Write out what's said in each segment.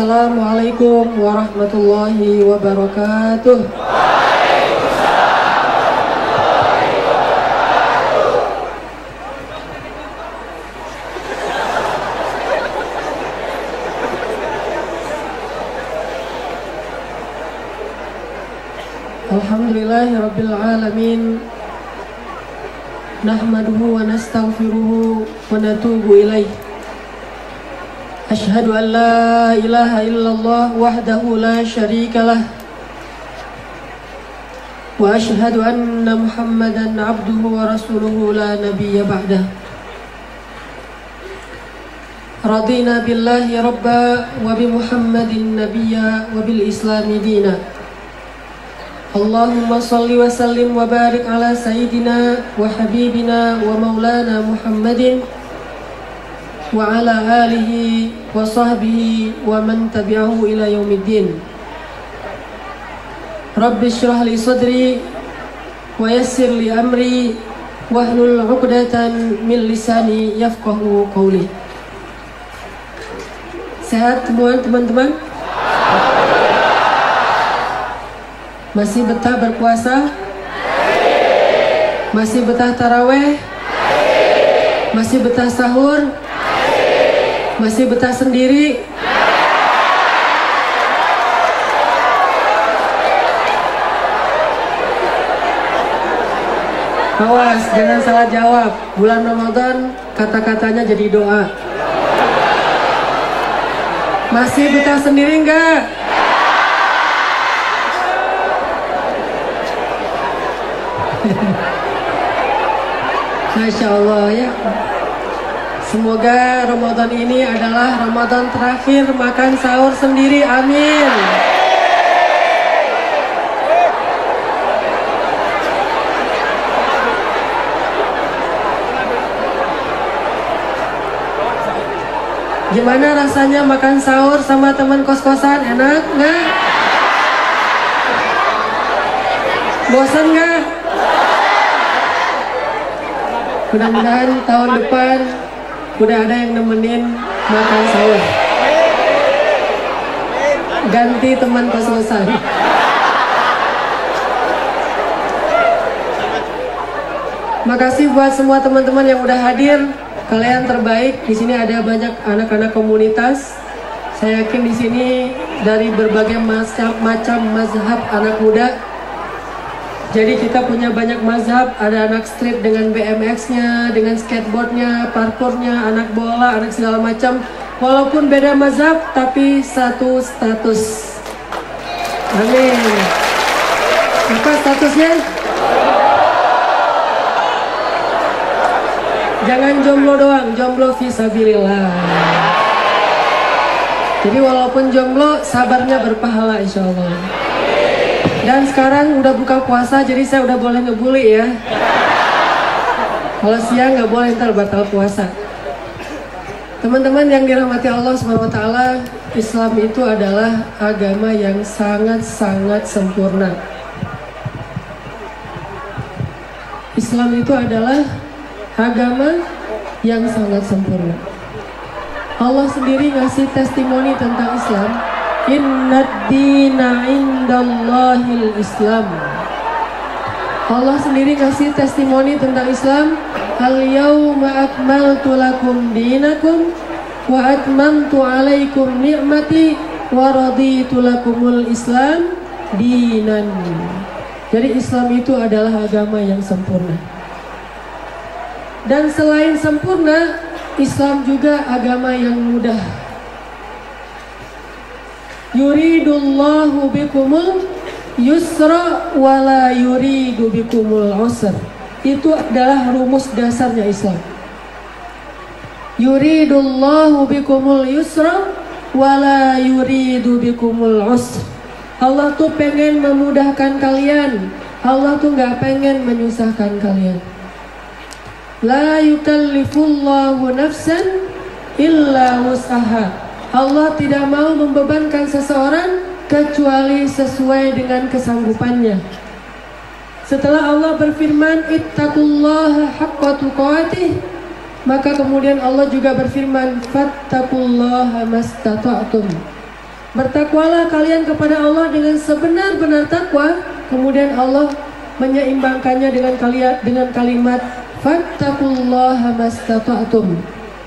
Assalamualaikum warahmatullahi wabarakatuh. Alhamdulillahi rabbil alamin Nahmaduhu wa nastaghfiruhu wa natubu ilaih أشهد أن لا إله إلا الله وحده لا شريك له وأشهد أن محمدا عبده ورسوله لا نبي بعده رضينا بالله ربا وبمحمد نبيا وبالإسلام دينا اللهم صل وسلم وبارك على سيدنا وحبيبنا ومولانا محمد محمد وعلى آله وصحبه ومن تبعه إلى يوم الدين رب اشرح لي صدري ويسر لي أمري واحلل عقدة من لساني يفقه قولي Sehat temuan teman-teman? Masih betah berpuasa? Masih betah taraweh? Masih betah sahur? Masih betah sendiri? Awas, jangan salah jawab. Bulan Ramadan kata-katanya jadi doa. Masih betah sendiri enggak? Masya Allah ya. Semoga Ramadan ini adalah Ramadan terakhir makan sahur sendiri. Amin. Gimana rasanya makan sahur sama teman kos-kosan? Enak nggak? Bosan nggak? Mudah-mudahan tahun depan udah ada yang nemenin makan sahur. Ganti teman kos-kosan. Makasih buat semua teman-teman yang udah hadir. Kalian terbaik. Di sini ada banyak anak-anak komunitas. Saya yakin di sini dari berbagai macam macam mazhab anak muda. Jadi kita punya banyak mazhab, ada anak street dengan BMX-nya, dengan skateboardnya, parkournya, anak bola, anak segala macam. Walaupun beda mazhab, tapi satu status. Amin. Apa statusnya? Jangan jomblo doang, jomblo visabilillah. Jadi walaupun jomblo, sabarnya berpahala insya Allah. Dan sekarang udah buka puasa, jadi saya udah boleh ngebully ya. Kalau siang nggak boleh ntar batal puasa. Teman-teman yang dirahmati Allah SWT, Islam itu adalah agama yang sangat-sangat sempurna. Islam itu adalah agama yang sangat sempurna. Allah sendiri ngasih testimoni tentang Islam. Inna indallahil Islam. Allah sendiri ngasih testimoni tentang Islam. Al yawma akmaltu lakum dinakum wa atmamtu alaikum ni'mati wa raditu lakumul Islam dinan. Jadi Islam itu adalah agama yang sempurna. Dan selain sempurna, Islam juga agama yang mudah. Yuridullahu bikumul yusra wala yuridu bikumul usr. Itu adalah rumus dasarnya Islam. Yuridullahu bikumul yusra wala yuridu bikumul usr. Allah tuh pengen memudahkan kalian. Allah tuh nggak pengen menyusahkan kalian. La yukallifullahu nafsan illa wus'aha. Allah tidak mau membebankan seseorang kecuali sesuai dengan kesanggupannya. Setelah Allah berfirman ittaqullaha haqqa tuqatih maka kemudian Allah juga berfirman fattaqullaha mastata'tum. Bertakwalah kalian kepada Allah dengan sebenar-benar takwa, kemudian Allah menyeimbangkannya dengan kalian dengan kalimat fattaqullaha mastata'tum.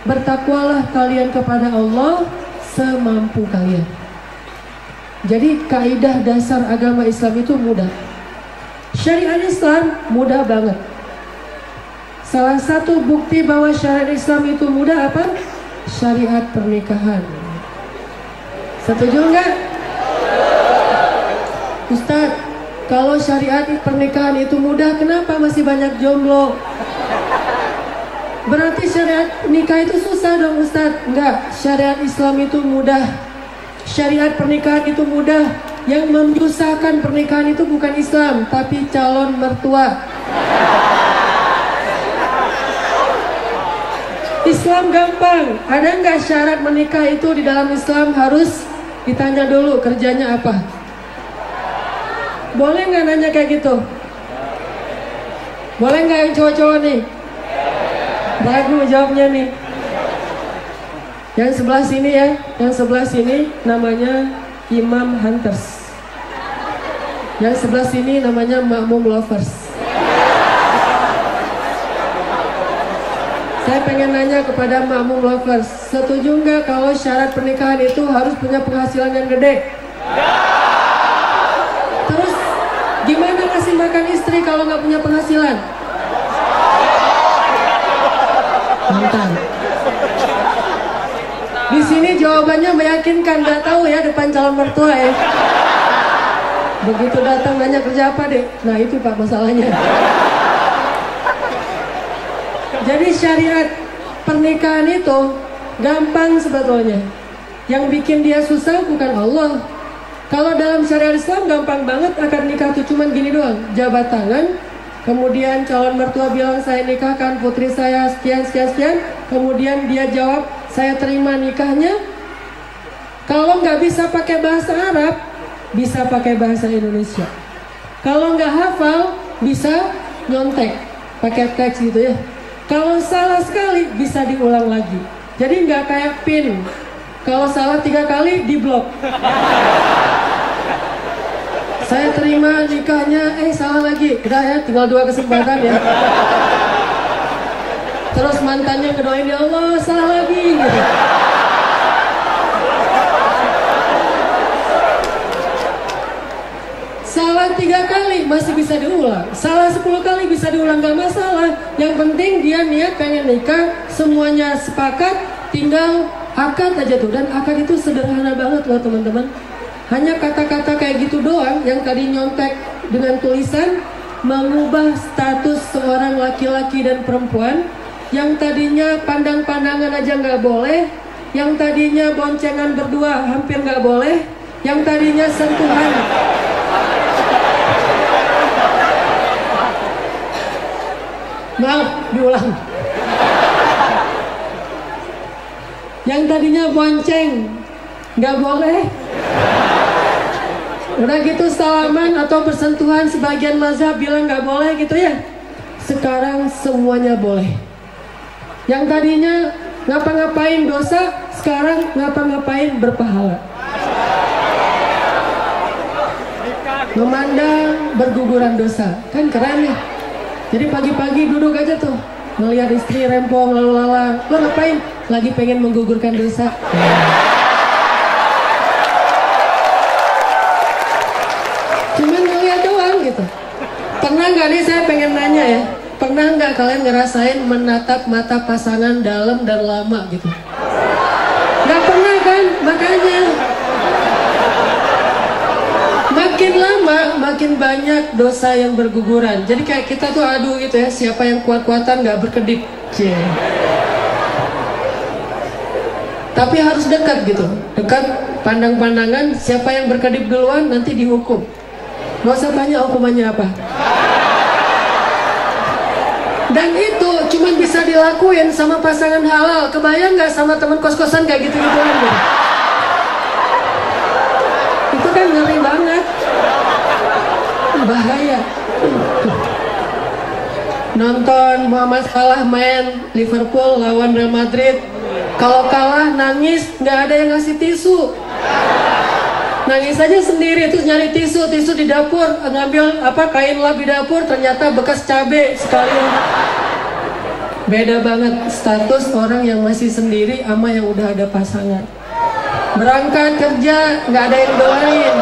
Bertakwalah kalian kepada Allah semampu kalian. Jadi kaidah dasar agama Islam itu mudah. Syariat Islam mudah banget. Salah satu bukti bahwa syariat Islam itu mudah apa? Syariat pernikahan. Setuju nggak? Ustadz, kalau syariat pernikahan itu mudah, kenapa masih banyak jomblo? Berarti syariat nikah itu susah dong Ustadz? Enggak, syariat Islam itu mudah. Syariat pernikahan itu mudah. Yang menyusahkan pernikahan itu bukan Islam, tapi calon mertua. Islam gampang. Ada nggak syarat menikah itu di dalam Islam harus Ditanya dulu kerjanya apa. Boleh nggak nanya kayak gitu? Boleh nggak yang cowok-cowok nih? Ragu jawabnya nih. Yang sebelah sini ya, yang sebelah sini namanya Imam Hunters. Yang sebelah sini namanya Makmum Lovers. Saya pengen nanya kepada makmum lovers, setuju nggak kalau syarat pernikahan itu harus punya penghasilan yang gede? Terus gimana ngasih makan istri kalau nggak punya penghasilan? Mantan. Di sini jawabannya meyakinkan, nggak tahu ya depan calon mertua ya. Begitu datang nanya kerja apa deh? Nah itu pak masalahnya. Jadi syariat pernikahan itu gampang sebetulnya. Yang bikin dia susah bukan Allah. Kalau dalam syariat Islam gampang banget akad nikah itu cuman gini doang, jabat tangan, kemudian calon mertua bilang saya nikahkan putri saya sekian sekian sekian, kemudian dia jawab saya terima nikahnya. Kalau nggak bisa pakai bahasa Arab, bisa pakai bahasa Indonesia. Kalau nggak hafal, bisa nyontek, pakai teks gitu ya. Kalau salah sekali bisa diulang lagi. Jadi nggak kayak pin. Kalau salah tiga kali diblok. Saya terima nikahnya, eh salah lagi. Udah ya, tinggal dua kesempatan ya. Terus mantannya ngedoain ya Allah salah lagi gitu. Salah tiga kali masih bisa diulang. Salah sepuluh kali bisa diulang gak masalah. Yang penting dia niat pengen nikah, semuanya sepakat, tinggal akad aja tuh. Dan akad itu sederhana banget loh teman-teman. Hanya kata-kata kayak gitu doang yang tadi nyontek dengan tulisan mengubah status seorang laki-laki dan perempuan yang tadinya pandang-pandangan aja nggak boleh, yang tadinya boncengan berdua hampir nggak boleh, yang tadinya sentuhan Maaf, diulang. Yang tadinya bonceng, nggak boleh. Udah gitu salaman atau bersentuhan sebagian mazhab bilang nggak boleh gitu ya. Sekarang semuanya boleh. Yang tadinya ngapa-ngapain dosa, sekarang ngapa-ngapain berpahala. Memandang berguguran dosa, kan keren ya. Jadi pagi-pagi duduk aja tuh Ngeliat istri rempong lalu lalang Lo ngapain? Lagi pengen menggugurkan dosa Cuman ngeliat doang gitu Pernah nggak nih saya pengen nanya ya Pernah nggak kalian ngerasain menatap mata pasangan dalam dan lama gitu? Gak pernah kan? Makanya makin lama makin banyak dosa yang berguguran. Jadi kayak kita tuh adu gitu ya, siapa yang kuat-kuatan nggak berkedip. Cie. Tapi harus dekat gitu, dekat pandang-pandangan. Siapa yang berkedip duluan nanti dihukum. Gak usah tanya hukumannya apa. Dan itu cuma bisa dilakuin sama pasangan halal. Kebayang nggak sama teman kos-kosan kayak gitu gitu gitu. Itu kan ngeri bahaya. Nonton Muhammad Salah main Liverpool lawan Real Madrid. Kalau kalah nangis nggak ada yang ngasih tisu. Nangis aja sendiri terus nyari tisu tisu di dapur ngambil apa kain lap di dapur ternyata bekas cabe sekalian beda banget status orang yang masih sendiri sama yang udah ada pasangan. Berangkat kerja nggak ada yang doain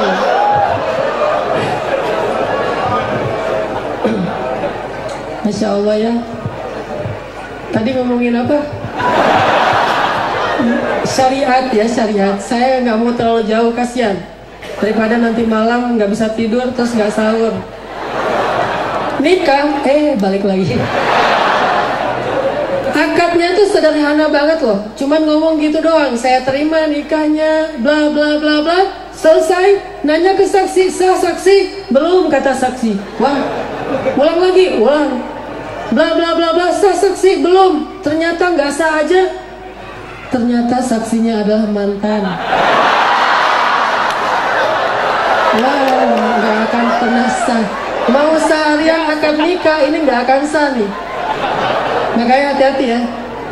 Masya Allah ya. Tadi ngomongin apa? Syariat ya syariat. Saya nggak mau terlalu jauh kasihan. Daripada nanti malam nggak bisa tidur terus nggak sahur. Nikah, eh balik lagi. Akadnya tuh sederhana banget loh. Cuman ngomong gitu doang. Saya terima nikahnya Bla bla bla bla. Selesai. Nanya ke saksi Sah saksi? Belum kata saksi. Wah Ulang lagi. Ulang bla bla bla bla. Sah saksi belum. Ternyata nggak sah aja. Ternyata saksinya adalah mantan. Wow nggak akan pernah sah. Mau seharian akan nikah. Ini nggak akan sah nih. Makanya hati-hati ya.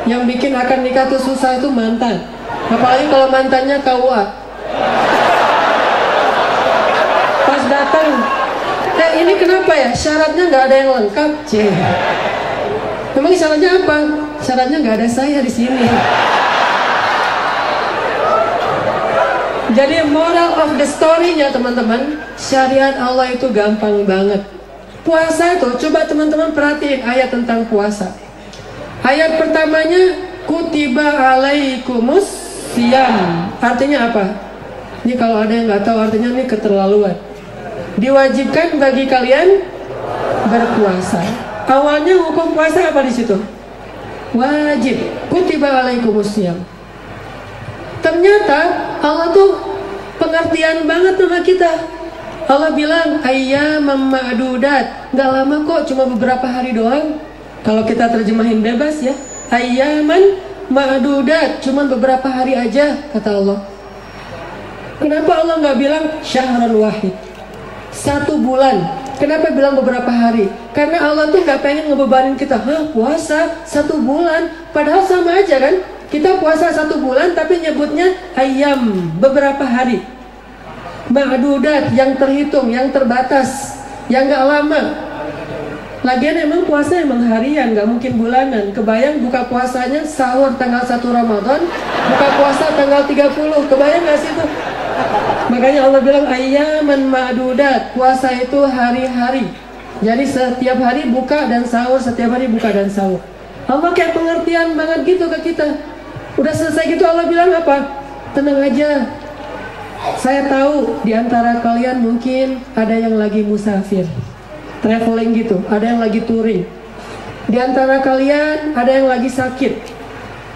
Yang bikin akan nikah tuh susah itu mantan. Apalagi kalau mantannya KUA pas datang Eh ini kenapa ya? Syaratnya nggak ada yang lengkap, c. Memang syaratnya apa? Syaratnya nggak ada saya di sini. Jadi moral of the story-nya teman-teman, syariat Allah itu gampang banget. Puasa itu, coba teman-teman perhatiin ayat tentang puasa. Ayat pertamanya, kutiba alaikumus siam. Artinya apa? Ini kalau ada yang nggak tahu artinya ini keterlaluan diwajibkan bagi kalian berpuasa. Awalnya hukum puasa apa di situ? Wajib. Kutiba alaikumusiyam. Ternyata Allah tuh pengertian banget sama kita. Allah bilang ayam ma'dudat. Gak lama kok, cuma beberapa hari doang. Kalau kita terjemahin bebas ya. Ayaman ma'dudat, cuma beberapa hari aja kata Allah. Kenapa Allah nggak bilang syahran wahid? satu bulan. Kenapa bilang beberapa hari? Karena Allah tuh gak pengen ngebebanin kita. Hah puasa satu bulan. Padahal sama aja kan. Kita puasa satu bulan tapi nyebutnya ayam beberapa hari. Ma'dudat yang terhitung, yang terbatas, yang gak lama. Lagian emang puasa emang harian, gak mungkin bulanan. Kebayang buka puasanya sahur tanggal 1 Ramadan, buka puasa tanggal 30. Kebayang gak sih tuh? Makanya Allah bilang ayaman ma'dudat. Puasa itu hari-hari. Jadi setiap hari buka dan sahur, setiap hari buka dan sahur. Allah kayak pengertian banget gitu ke kita. Udah selesai gitu Allah bilang apa? Tenang aja. Saya tahu di antara kalian mungkin ada yang lagi musafir. Traveling gitu, ada yang lagi touring. Di antara kalian ada yang lagi sakit.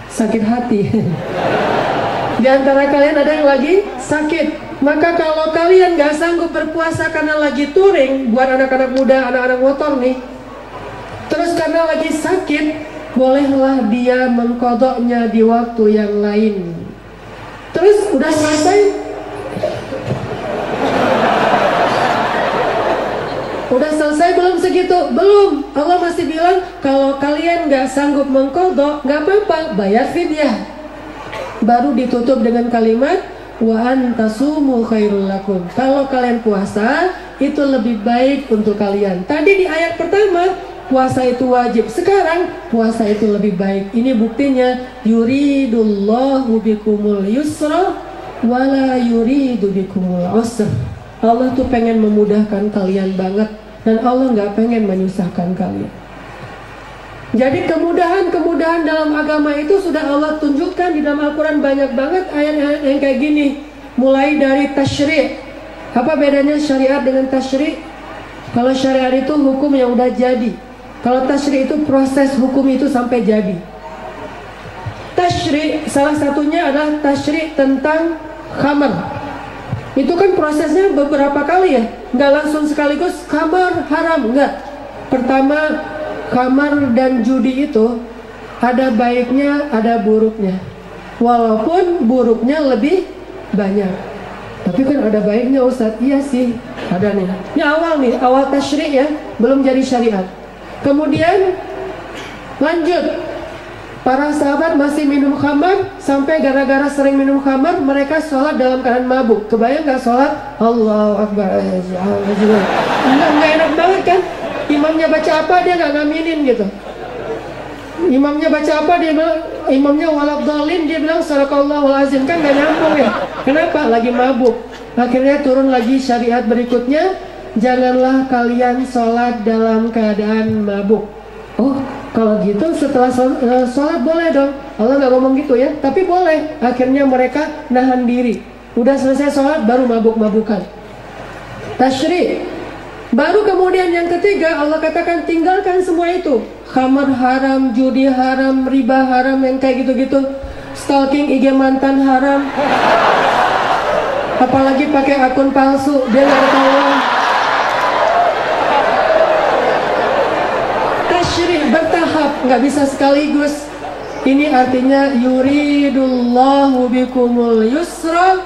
Sakit hati. Di antara kalian ada yang lagi sakit. Maka kalau kalian gak sanggup berpuasa karena lagi touring, buat anak-anak muda, anak-anak motor nih. Terus karena lagi sakit, bolehlah dia mengkodoknya di waktu yang lain. Terus udah selesai, Udah selesai belum segitu? Belum. Allah masih bilang kalau kalian gak sanggup mengkodok, gak apa-apa, bayar fidyah baru ditutup dengan kalimat wa antasumu khairul lakum. Kalau kalian puasa itu lebih baik untuk kalian. Tadi di ayat pertama puasa itu wajib. Sekarang puasa itu lebih baik. Ini buktinya yuridullahu bikumul yusra wala yuridu bikumul usra. Allah tuh pengen memudahkan kalian banget dan Allah nggak pengen menyusahkan kalian. Jadi kemudahan-kemudahan dalam agama itu sudah Allah tunjukkan di dalam Al-Quran banyak banget ayat-ayat yang kayak gini. Mulai dari tasyri' Apa bedanya syariat dengan tasyri' Kalau syariat itu hukum yang udah jadi. Kalau tasyri' itu proses hukum itu sampai jadi. Tasyri' salah satunya adalah tasyri' tentang khamar. Itu kan prosesnya beberapa kali ya. Nggak langsung sekaligus khamar haram. Nggak. Pertama kamar dan judi itu ada baiknya, ada buruknya. Walaupun buruknya lebih banyak. Tapi kan ada baiknya Ustadz. Iya sih, ada nih. Ini awal nih, awal tasyrik ya, belum jadi syariat. Kemudian lanjut Para sahabat masih minum khamar sampai gara-gara sering minum khamar mereka sholat dalam keadaan mabuk. Kebayang nggak sholat? Allah Akbar. Enggak, enggak enak banget kan? Imamnya baca apa dia nggak ngaminin gitu. Imamnya baca apa dia bilang imamnya walak dolin dia bilang sarakallahu azim kan nggak nyambung ya. Kenapa? Lagi mabuk. Akhirnya turun lagi syariat berikutnya janganlah kalian sholat dalam keadaan mabuk. Oh, kalau gitu setelah eh, sholat, boleh dong. Allah nggak ngomong gitu ya, tapi boleh. Akhirnya mereka nahan diri. Udah selesai sholat baru mabuk-mabukan. Tashri. Baru kemudian yang ketiga Allah katakan tinggalkan semua itu. Khamar haram, judi haram, riba haram yang kayak gitu-gitu. Stalking IG mantan haram. Apalagi pakai akun palsu, dia nggak ketahuan. bertahap, nggak bisa sekaligus. Ini artinya yuridullahu bikumul yusra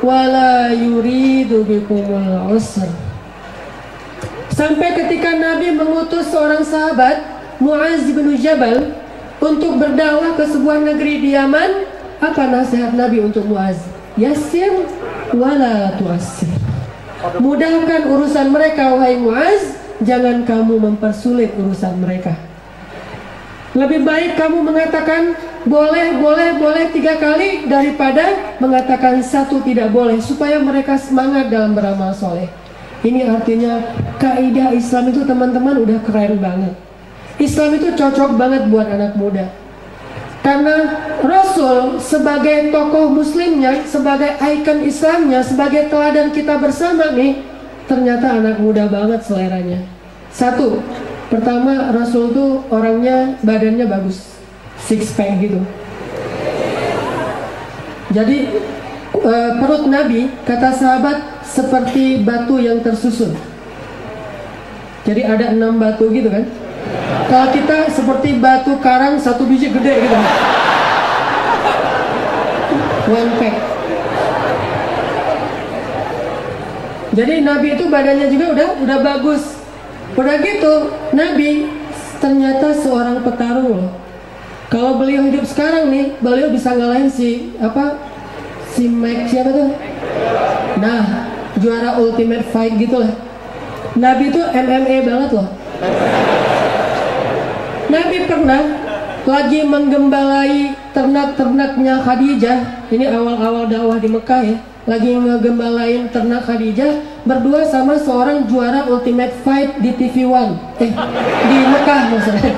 wala yuridu bikumul usra. Sampai ketika Nabi mengutus seorang sahabat Muaz bin Jabal untuk berdakwah ke sebuah negeri di Yaman, apa nasihat Nabi untuk Muaz? Yasir wala tuasir. Mudahkan urusan mereka wahai Muaz, jangan kamu mempersulit urusan mereka. Lebih baik kamu mengatakan boleh, boleh, boleh tiga kali daripada mengatakan satu tidak boleh supaya mereka semangat dalam beramal soleh. Ini artinya kaidah Islam itu teman-teman udah keren banget. Islam itu cocok banget buat anak muda. Karena Rasul sebagai tokoh muslimnya, sebagai ikon Islamnya, sebagai teladan kita bersama nih, ternyata anak muda banget seleranya. Satu, Pertama Rasul tuh orangnya badannya bagus, six pack gitu. Jadi uh, perut Nabi kata sahabat seperti batu yang tersusun. Jadi ada enam batu gitu kan. Kalau kita seperti batu karang satu biji gede gitu. One pack. Jadi Nabi itu badannya juga udah udah bagus Udah gitu, Nabi ternyata seorang petarung loh. Kalau beliau hidup sekarang nih, beliau bisa ngalahin si apa? Si Mike siapa tuh? Nah, juara ultimate fight gitu lah. Nabi itu MMA banget loh. Nabi pernah lagi menggembalai ternak-ternaknya Khadijah. Ini awal-awal dakwah di Mekah ya lagi ngegembalain ternak Khadijah berdua sama seorang juara Ultimate Fight di TV One eh di Mekah maksudnya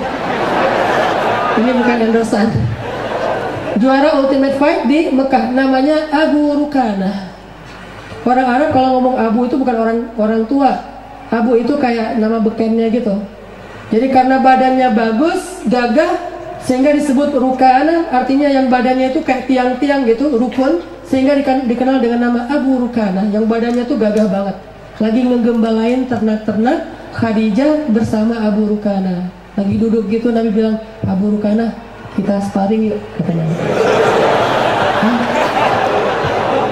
ini bukan endosan juara Ultimate Fight di Mekah namanya Abu Rukana orang Arab kalau ngomong Abu itu bukan orang orang tua. Abu itu kayak nama bekennya gitu. Jadi karena badannya bagus gagah sehingga disebut Rukana artinya yang badannya itu kayak tiang-tiang gitu rukun sehingga dikenal dengan nama Abu Rukana yang badannya tuh gagah banget. Lagi ngegembalain ternak-ternak Khadijah bersama Abu Rukana lagi duduk gitu Nabi bilang Abu Rukana kita sparring yuk katanya?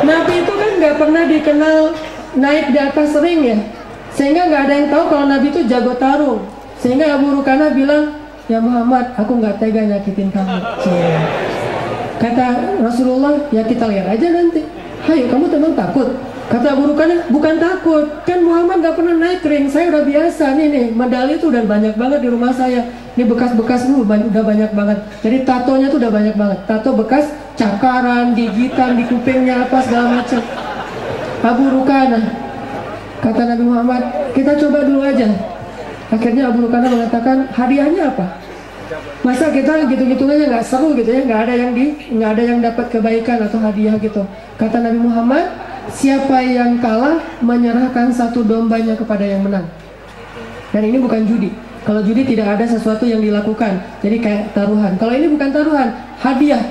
Nabi itu nggak pernah dikenal naik di atas ring ya sehingga nggak ada yang tahu kalau Nabi itu jago tarung sehingga Abu Rukana bilang ya Muhammad aku nggak tega nyakitin kamu Cie. Kata Rasulullah, ya kita lihat aja nanti. Hayo, kamu teman takut? Kata Abu Rukana, bukan takut. Kan Muhammad gak pernah naik ring. Saya udah biasa nih nih. Medali itu udah banyak banget di rumah saya. Ini bekas-bekas lu udah banyak banget. Jadi tatonya tuh udah banyak banget. Tato bekas cakaran, gigitan, di kupingnya apa segala macam. Abu Rukana. Kata Nabi Muhammad, kita coba dulu aja. Akhirnya Abu Rukana mengatakan, hadiahnya apa? masa kita gitu-gitu aja nggak seru gitu ya? Nggak ada yang di nggak ada yang dapat kebaikan atau hadiah gitu. Kata Nabi Muhammad siapa yang kalah menyerahkan satu dombanya kepada yang menang. Dan ini bukan judi. Kalau judi tidak ada sesuatu yang dilakukan. Jadi kayak taruhan. Kalau ini bukan taruhan hadiah.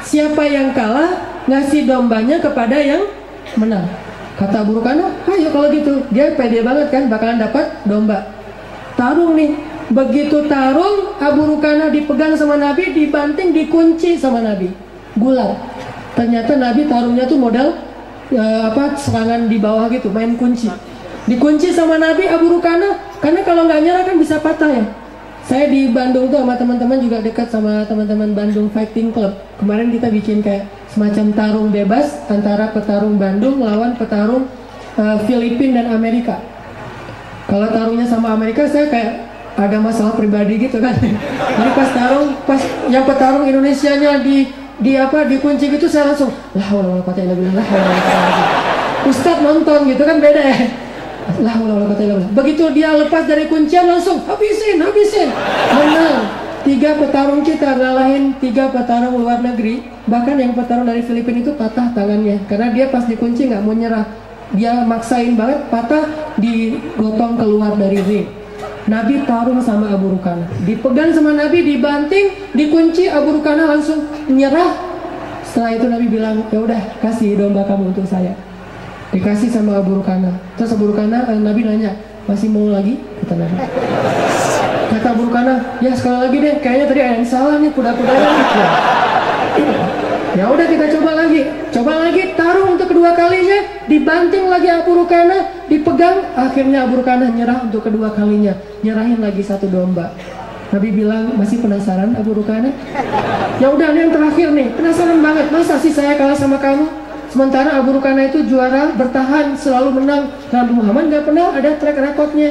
Siapa yang kalah ngasih dombanya kepada yang menang kata Abu Rukana ayo kalau gitu dia pede banget kan bakalan dapat domba tarung nih Begitu tarung, Abu Rukana dipegang sama Nabi, dibanting, dikunci sama Nabi. Gulat. Ternyata Nabi tarungnya tuh modal uh, apa serangan di bawah gitu, main kunci. Dikunci sama Nabi Abu Rukana, karena kalau nggak nyerah kan bisa patah ya. Saya di Bandung tuh sama teman-teman juga dekat sama teman-teman Bandung Fighting Club. Kemarin kita bikin kayak semacam tarung bebas antara petarung Bandung lawan petarung uh, Filipina dan Amerika. Kalau tarungnya sama Amerika saya kayak ada masalah pribadi gitu kan. Jadi pas tarung, pas yang petarung Indonesia-nya di di apa dikunci gitu saya langsung lah wala kata lah Ustadz nonton gitu kan beda ya wala kata begitu dia lepas dari kuncian langsung habisin habisin. Menang. Tiga petarung kita ngalahin tiga petarung luar negeri. Bahkan yang petarung dari Filipina itu patah tangannya. Karena dia pas dikunci nggak mau nyerah. Dia maksain banget patah digotong keluar dari ring. Nabi tarung sama Abu Rukana. Dipegang sama Nabi dibanting dikunci Abu Rukana langsung menyerah setelah itu Nabi bilang ya udah kasih domba kamu untuk saya dikasih sama Abu Rukana terus Abu Rukana eh, Nabi nanya masih mau lagi? Kata Nabi. Kata Abu Rukana ya sekali lagi deh kayaknya tadi ada yang salah nih kuda-kuda ya. ya udah kita coba lagi. Coba lagi taruh untuk kedua kalinya dibanting lagi Abu Rukana dipegang. Akhirnya Abu Rukana nyerah untuk kedua kalinya. Nyerahin lagi satu domba. Nabi bilang masih penasaran Abu Rukana ya udah ini yang terakhir nih. Penasaran banget masa sih saya kalah sama kamu sementara Abu Rukana itu juara bertahan selalu menang. Nabi Muhammad nggak pernah ada track recordnya.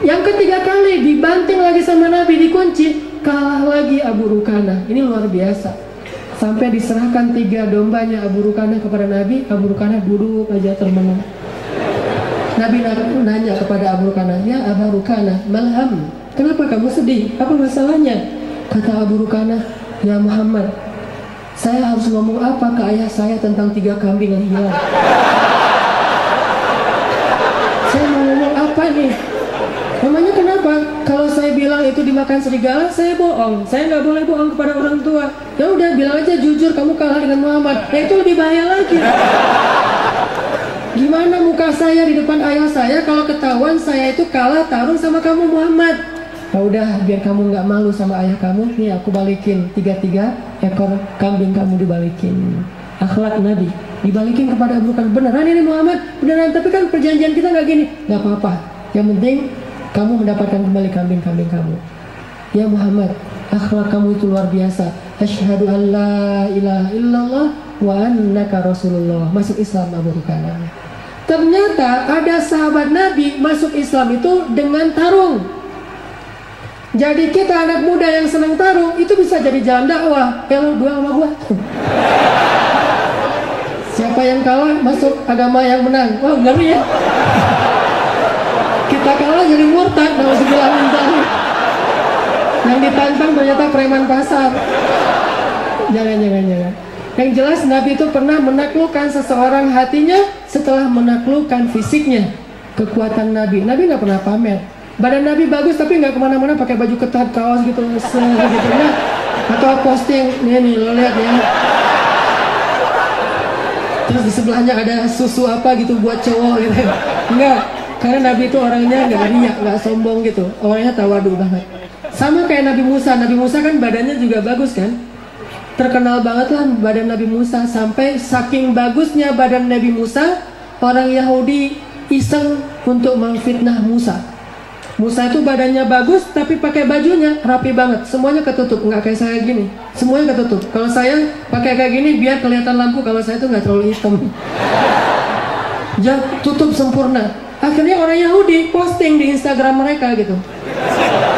Yang ketiga kali dibanting lagi sama Nabi dikunci kalah lagi Abu Rukana. Ini luar biasa. Sampai diserahkan tiga dombanya Abu Rukana kepada Nabi Abu Rukana duduk aja termenung Nabi nanya kepada Abu Rukana, ya Abu Rukana, malham, kenapa kamu sedih? Apa masalahnya? Kata Abu Rukana, ya Muhammad, saya harus ngomong apa ke ayah saya tentang tiga kambing yang hilang? saya mau ngomong apa nih? Namanya kenapa? Kalau saya bilang itu dimakan serigala, saya bohong. Saya nggak boleh bohong kepada orang tua. Ya udah, bilang aja jujur kamu kalah dengan Muhammad. Ya itu lebih bahaya lagi. Gimana muka saya di depan ayah saya kalau ketahuan saya itu kalah tarung sama kamu Muhammad? Ya udah biar kamu nggak malu sama ayah kamu, nih aku balikin tiga-tiga ekor kambing kamu dibalikin. Akhlak Nabi dibalikin kepada Abu Bakar. Beneran ini Muhammad? Beneran tapi kan perjanjian kita nggak gini. Nggak apa-apa. Yang penting kamu mendapatkan kembali kambing-kambing kamu. Ya Muhammad akhlak kamu itu luar biasa. Asyhadu an la ilaha illallah wa annaka rasulullah. Masuk Islam Abu Bakar. Ternyata ada sahabat Nabi masuk Islam itu dengan tarung. Jadi kita anak muda yang senang tarung itu bisa jadi jalan dakwah. Hello dua sama gua. Siapa yang kalah masuk agama yang menang. Wah ngeri ya. Kita kalah jadi murtad nama sebelah Yang ditantang ternyata preman pasar. Jangan jangan jangan. Yang jelas Nabi itu pernah menaklukkan seseorang hatinya setelah menaklukkan fisiknya. Kekuatan Nabi. Nabi nggak pernah pamer. Badan Nabi bagus tapi nggak ke mana-mana pakai baju ketat kaos gitu, gitu ya. Atau posting nih nih lo lihat ya. Terus di sebelahnya ada susu apa gitu buat cowok gitu. Enggak, karena Nabi itu orangnya nggak riak, nggak sombong gitu. Orangnya tawadu banget. Sama kayak Nabi Musa. Nabi Musa kan badannya juga bagus kan terkenal banget lah badan Nabi Musa sampai saking bagusnya badan Nabi Musa orang Yahudi iseng untuk memfitnah Musa Musa itu badannya bagus tapi pakai bajunya rapi banget. Semuanya ketutup nggak kayak saya gini. Semuanya ketutup. Kalau saya pakai kayak gini biar kelihatan lampu. Kalau saya itu nggak terlalu hitam. Ya tutup sempurna. Akhirnya orang Yahudi posting di Instagram mereka gitu.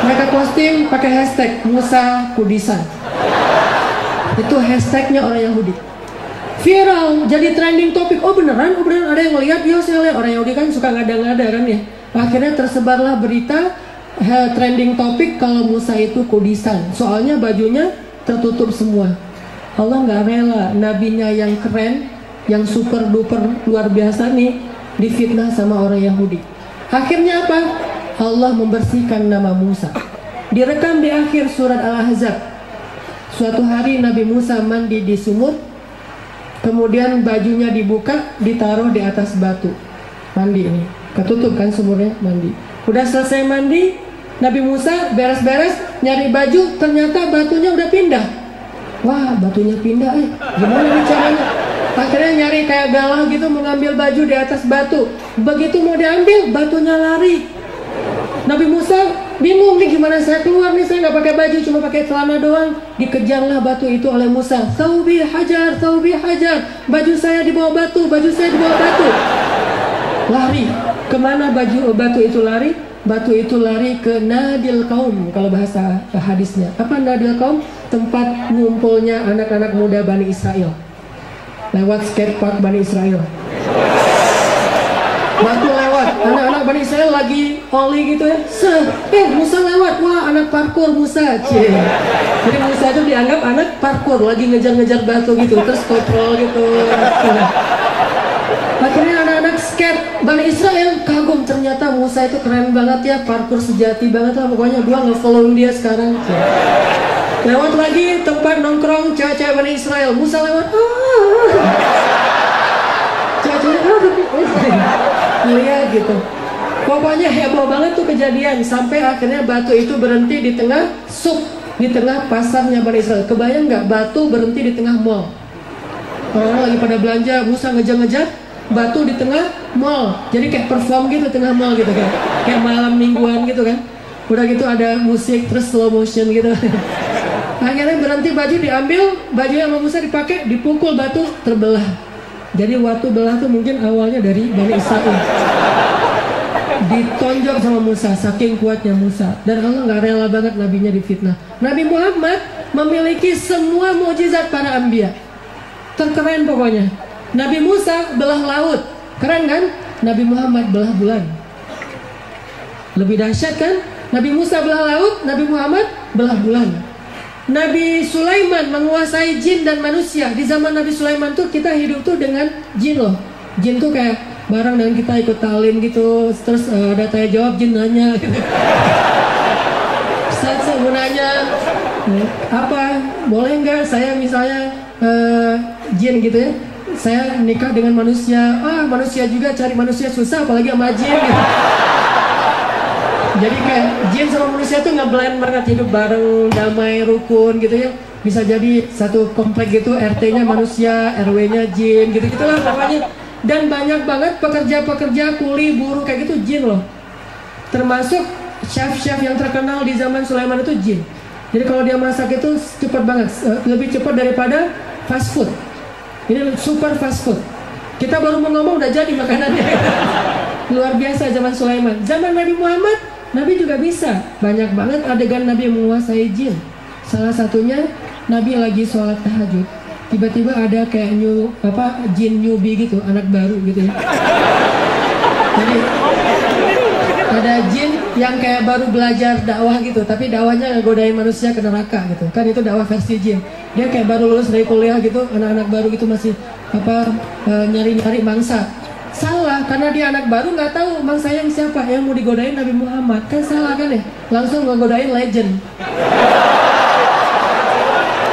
Mereka posting pakai hashtag Musa Kudisan. Itu hashtagnya orang Yahudi. Viral, jadi trending topik. Oh beneran, oh beneran? Ada yang ngeliat, ya saya lihat. Orang Yahudi kan suka ngada-ngada kan ya. Akhirnya tersebarlah berita trending topik kalau Musa itu kudisan. Soalnya bajunya tertutup semua. Allah nggak rela nabinya yang keren, yang super duper luar biasa nih difitnah sama orang Yahudi. Akhirnya apa? Allah membersihkan nama Musa. Direkam di akhir surat Al-Ahzab Suatu hari Nabi Musa mandi di sumur Kemudian bajunya dibuka Ditaruh di atas batu Mandi ini Ketutup kan sumurnya mandi Udah selesai mandi Nabi Musa beres-beres nyari baju Ternyata batunya udah pindah Wah batunya pindah eh. Gimana nih caranya Akhirnya nyari kayak galah gitu Mengambil baju di atas batu Begitu mau diambil batunya lari Nabi Musa Bingung nih gimana saya keluar nih saya nggak pakai baju cuma pakai celana doang. Dikejarlah batu itu oleh Musa. Saubi hajar, saubi hajar. Baju saya dibawa batu, baju saya dibawa batu. Lari. Ke mana baju batu itu lari? Batu itu lari ke Nadil Kaum kalau bahasa hadisnya. Apa Nadil Kaum? Tempat ngumpulnya anak-anak muda Bani Israel. Lewat skatepark Bani Israel. Batu lewat, anak-anak Bani Israel lagi oli gitu ya. Se, eh Musa lewat, wah anak parkur Musa, cie. Jadi Musa itu dianggap anak parkur, lagi ngejar-ngejar batu gitu, terus kontrol gitu. Akhirnya skate Bani Israel kagum. Ternyata Musa itu keren banget ya, parkur sejati banget lah. Pokoknya gua nge-follow dia sekarang. Lewat lagi tempat nongkrong cewek-cewek Bani Israel, Musa lewat. Ah. Ngeliat gitu. Pokoknya heboh banget tuh kejadian. Sampai akhirnya batu itu berhenti di tengah suk di tengah pasarnya Bani Israel. Kebayang nggak? Batu berhenti di tengah mall. Orang-orang lagi pada belanja Musa ngejar-ngejar batu di tengah mall jadi kayak perform gitu tengah mall gitu kan kayak malam mingguan gitu kan udah gitu ada musik terus slow motion gitu akhirnya berhenti baju diambil baju yang Musa dipakai dipukul batu terbelah jadi waktu belah tuh mungkin awalnya dari Bani Israel. Ditonjok sama Musa, saking kuatnya Musa. Dan Allah nggak rela banget nabinya difitnah. Nabi Muhammad memiliki semua mujizat para ambia. Terkeren pokoknya. Nabi Musa belah laut. Keren kan? Nabi Muhammad belah bulan. Lebih dahsyat kan? Nabi Musa belah laut, Nabi Muhammad belah bulan. Nabi Sulaiman menguasai jin dan manusia. Di zaman Nabi Sulaiman tuh kita hidup tuh dengan jin loh. Jin tuh kayak barang dan kita ikut talim gitu. Terus uh, ada tanya jawab jin nanya. Gitu. Saya nanya apa boleh nggak saya misalnya uh, jin gitu ya. Saya nikah dengan manusia. Ah manusia juga cari manusia susah apalagi sama jin gitu. Jadi kayak jin sama manusia tuh ngeblend banget hidup bareng damai rukun gitu ya. Bisa jadi satu komplek gitu RT-nya manusia RW-nya jin gitu gitulah pokoknya. Dan banyak banget pekerja-pekerja kuli buruh kayak gitu jin loh. Termasuk chef-chef yang terkenal di zaman Sulaiman itu jin. Jadi kalau dia masak itu cepat banget eh, lebih cepat daripada fast food ini super fast food kita baru mau ngomong udah jadi makanannya luar biasa zaman Sulaiman zaman Nabi Muhammad Nabi juga bisa. Banyak banget adegan Nabi menguasai jin. Salah satunya Nabi lagi sholat tahajud. Tiba-tiba ada kayak new apa jin newbie gitu, anak baru gitu ya. Jadi ada jin yang kayak baru belajar dakwah gitu, tapi dakwahnya ngegodain manusia ke neraka gitu. Kan itu dakwah versi jin. Dia kayak baru lulus dari kuliah gitu, anak-anak baru gitu masih apa eh, nyari-nyari mangsa Salah, karena dia anak baru nggak tahu bang sayang siapa yang mau digodain Nabi Muhammad. Kan salah kan ya? Langsung ngegodain legend.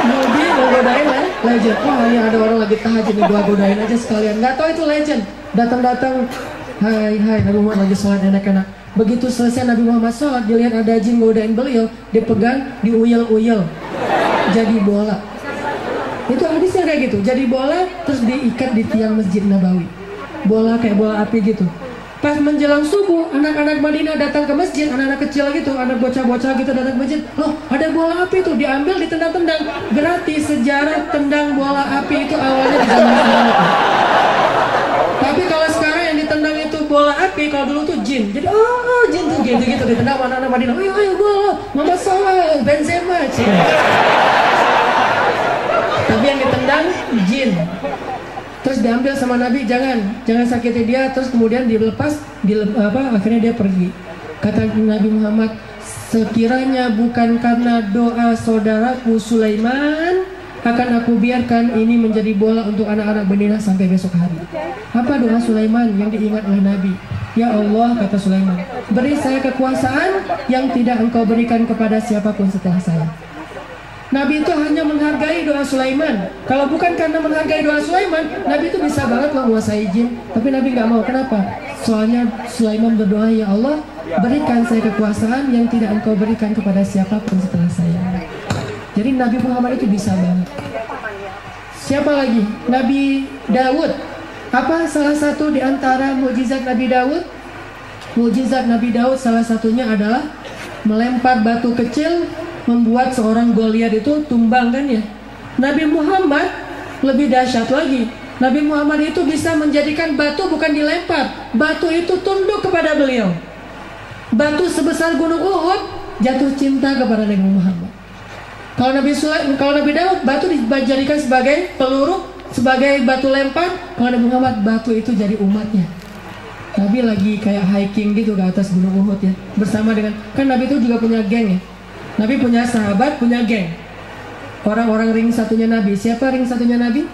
Nabi ngegodain le legend. Wah ini ada orang lagi tahajud nih, gua godain aja sekalian. Nggak tahu itu legend. Datang-datang, hai hai Nabi Muhammad lagi sholat enak-enak. Begitu selesai Nabi Muhammad sholat, dilihat ada jin godain beliau, dipegang, diuyel-uyel. Jadi bola. Itu hadisnya kayak gitu. Jadi bola, terus diikat di tiang masjid Nabawi bola kayak bola api gitu pas menjelang subuh anak-anak Madinah datang ke masjid anak-anak kecil gitu anak bocah-bocah gitu datang ke masjid loh ada bola api tuh diambil ditendang-tendang gratis sejarah tendang bola api itu awalnya di zaman tapi kalau sekarang yang ditendang itu bola api kalau dulu tuh jin. Jadi oh jin tuh gitu gitu. Ditendang anak-anak Madinah ayo ayo bola mama Salah Benzema cik. tapi yang ditendang jin. Terus diambil sama Nabi jangan jangan sakiti dia. Terus kemudian dilepas di apa akhirnya dia pergi. Kata Nabi Muhammad sekiranya bukan karena doa saudaraku Sulaiman akan aku biarkan ini menjadi bola untuk anak-anak betina sampai besok hari. Apa doa Sulaiman yang diingat oleh Nabi? Ya Allah, kata Sulaiman, beri saya kekuasaan yang tidak engkau berikan kepada siapa pun setelah saya. Nabi itu hanya menghargai doa Sulaiman. Kalau bukan karena menghargai doa Sulaiman, Nabi itu bisa banget menguasai jin. Tapi Nabi nggak mau. Kenapa? Soalnya Sulaiman berdoa, Ya Allah, berikan saya kekuasaan yang tidak engkau berikan kepada siapa pun setelah saya. Jadi Nabi Muhammad itu bisa banget. Siapa lagi? Nabi Dawud. Apa salah satu di antara mujizat Nabi Dawud? Mujizat Nabi Daud salah satunya adalah melempar batu kecil membuat seorang Goliat itu tumbang kan ya. Nabi Muhammad lebih dahsyat lagi. Nabi Muhammad itu bisa menjadikan batu bukan dilempar, batu itu tunduk kepada beliau. Batu sebesar gunung Uhud jatuh cinta kepada Nabi Muhammad. Kalau Nabi Sulaim, kalau Nabi Daud batu dijadikan sebagai peluru, sebagai batu lempar. Kalau Nabi Muhammad batu itu jadi umatnya. Nabi lagi kayak hiking gitu ke atas gunung Uhud ya, bersama dengan kan Nabi itu juga punya geng ya. Nabi punya sahabat, punya geng. Orang-orang ring satunya Nabi. Siapa ring satunya Nabi?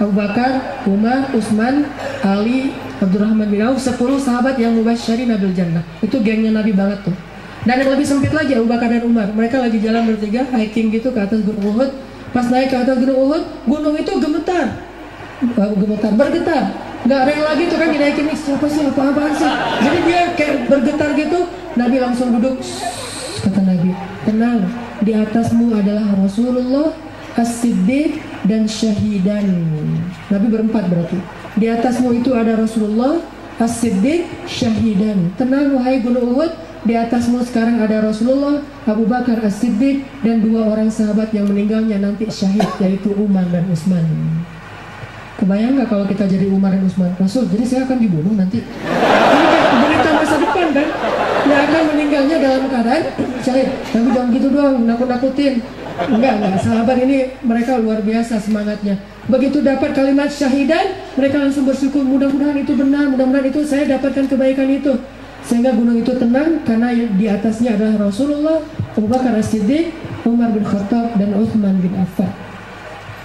Abu Bakar, Umar, Utsman, Ali, Abdurrahman bin Auf, 10 sahabat yang mubasyari Nabil Jannah. Itu gengnya Nabi banget tuh. Dan yang lebih sempit lagi Abu Bakar dan Umar. Mereka lagi jalan bertiga hiking gitu ke atas Gunung Uhud. Pas naik ke atas Gunung Uhud, gunung itu gemetar. Gemetar, bergetar. Gak rel lagi tuh kan dinaikin nih siapa sih apa apaan sih. Jadi dia kayak bergetar gitu. Nabi langsung duduk. Kata Nabi, tenang. Di atasmu adalah Rasulullah, As-Siddiq dan Syahidan. Nabi berempat berarti. Di atasmu itu ada Rasulullah, As-Siddiq, Syahidan. Tenang wahai Gunung Uhud, di atasmu sekarang ada Rasulullah, Abu Bakar As-Siddiq dan dua orang sahabat yang meninggalnya nanti syahid yaitu Umar dan Utsman. Kebayang nggak kalau kita jadi Umar dan Utsman? Rasul, jadi saya akan dibunuh nanti. Ini kayak berita masa depan kan? Yang akan meninggalnya dalam keadaan syahid. Tapi jangan gitu doang, nakut-nakutin. Enggak, enggak. Sahabat ini mereka luar biasa semangatnya. Begitu dapat kalimat syahidan, mereka langsung bersyukur. Mudah-mudahan itu benar, mudah-mudahan itu saya dapatkan kebaikan itu. Sehingga gunung itu tenang karena di atasnya adalah Rasulullah, Abu Bakar As-Siddiq, Umar bin Khattab, dan Uthman bin Affan.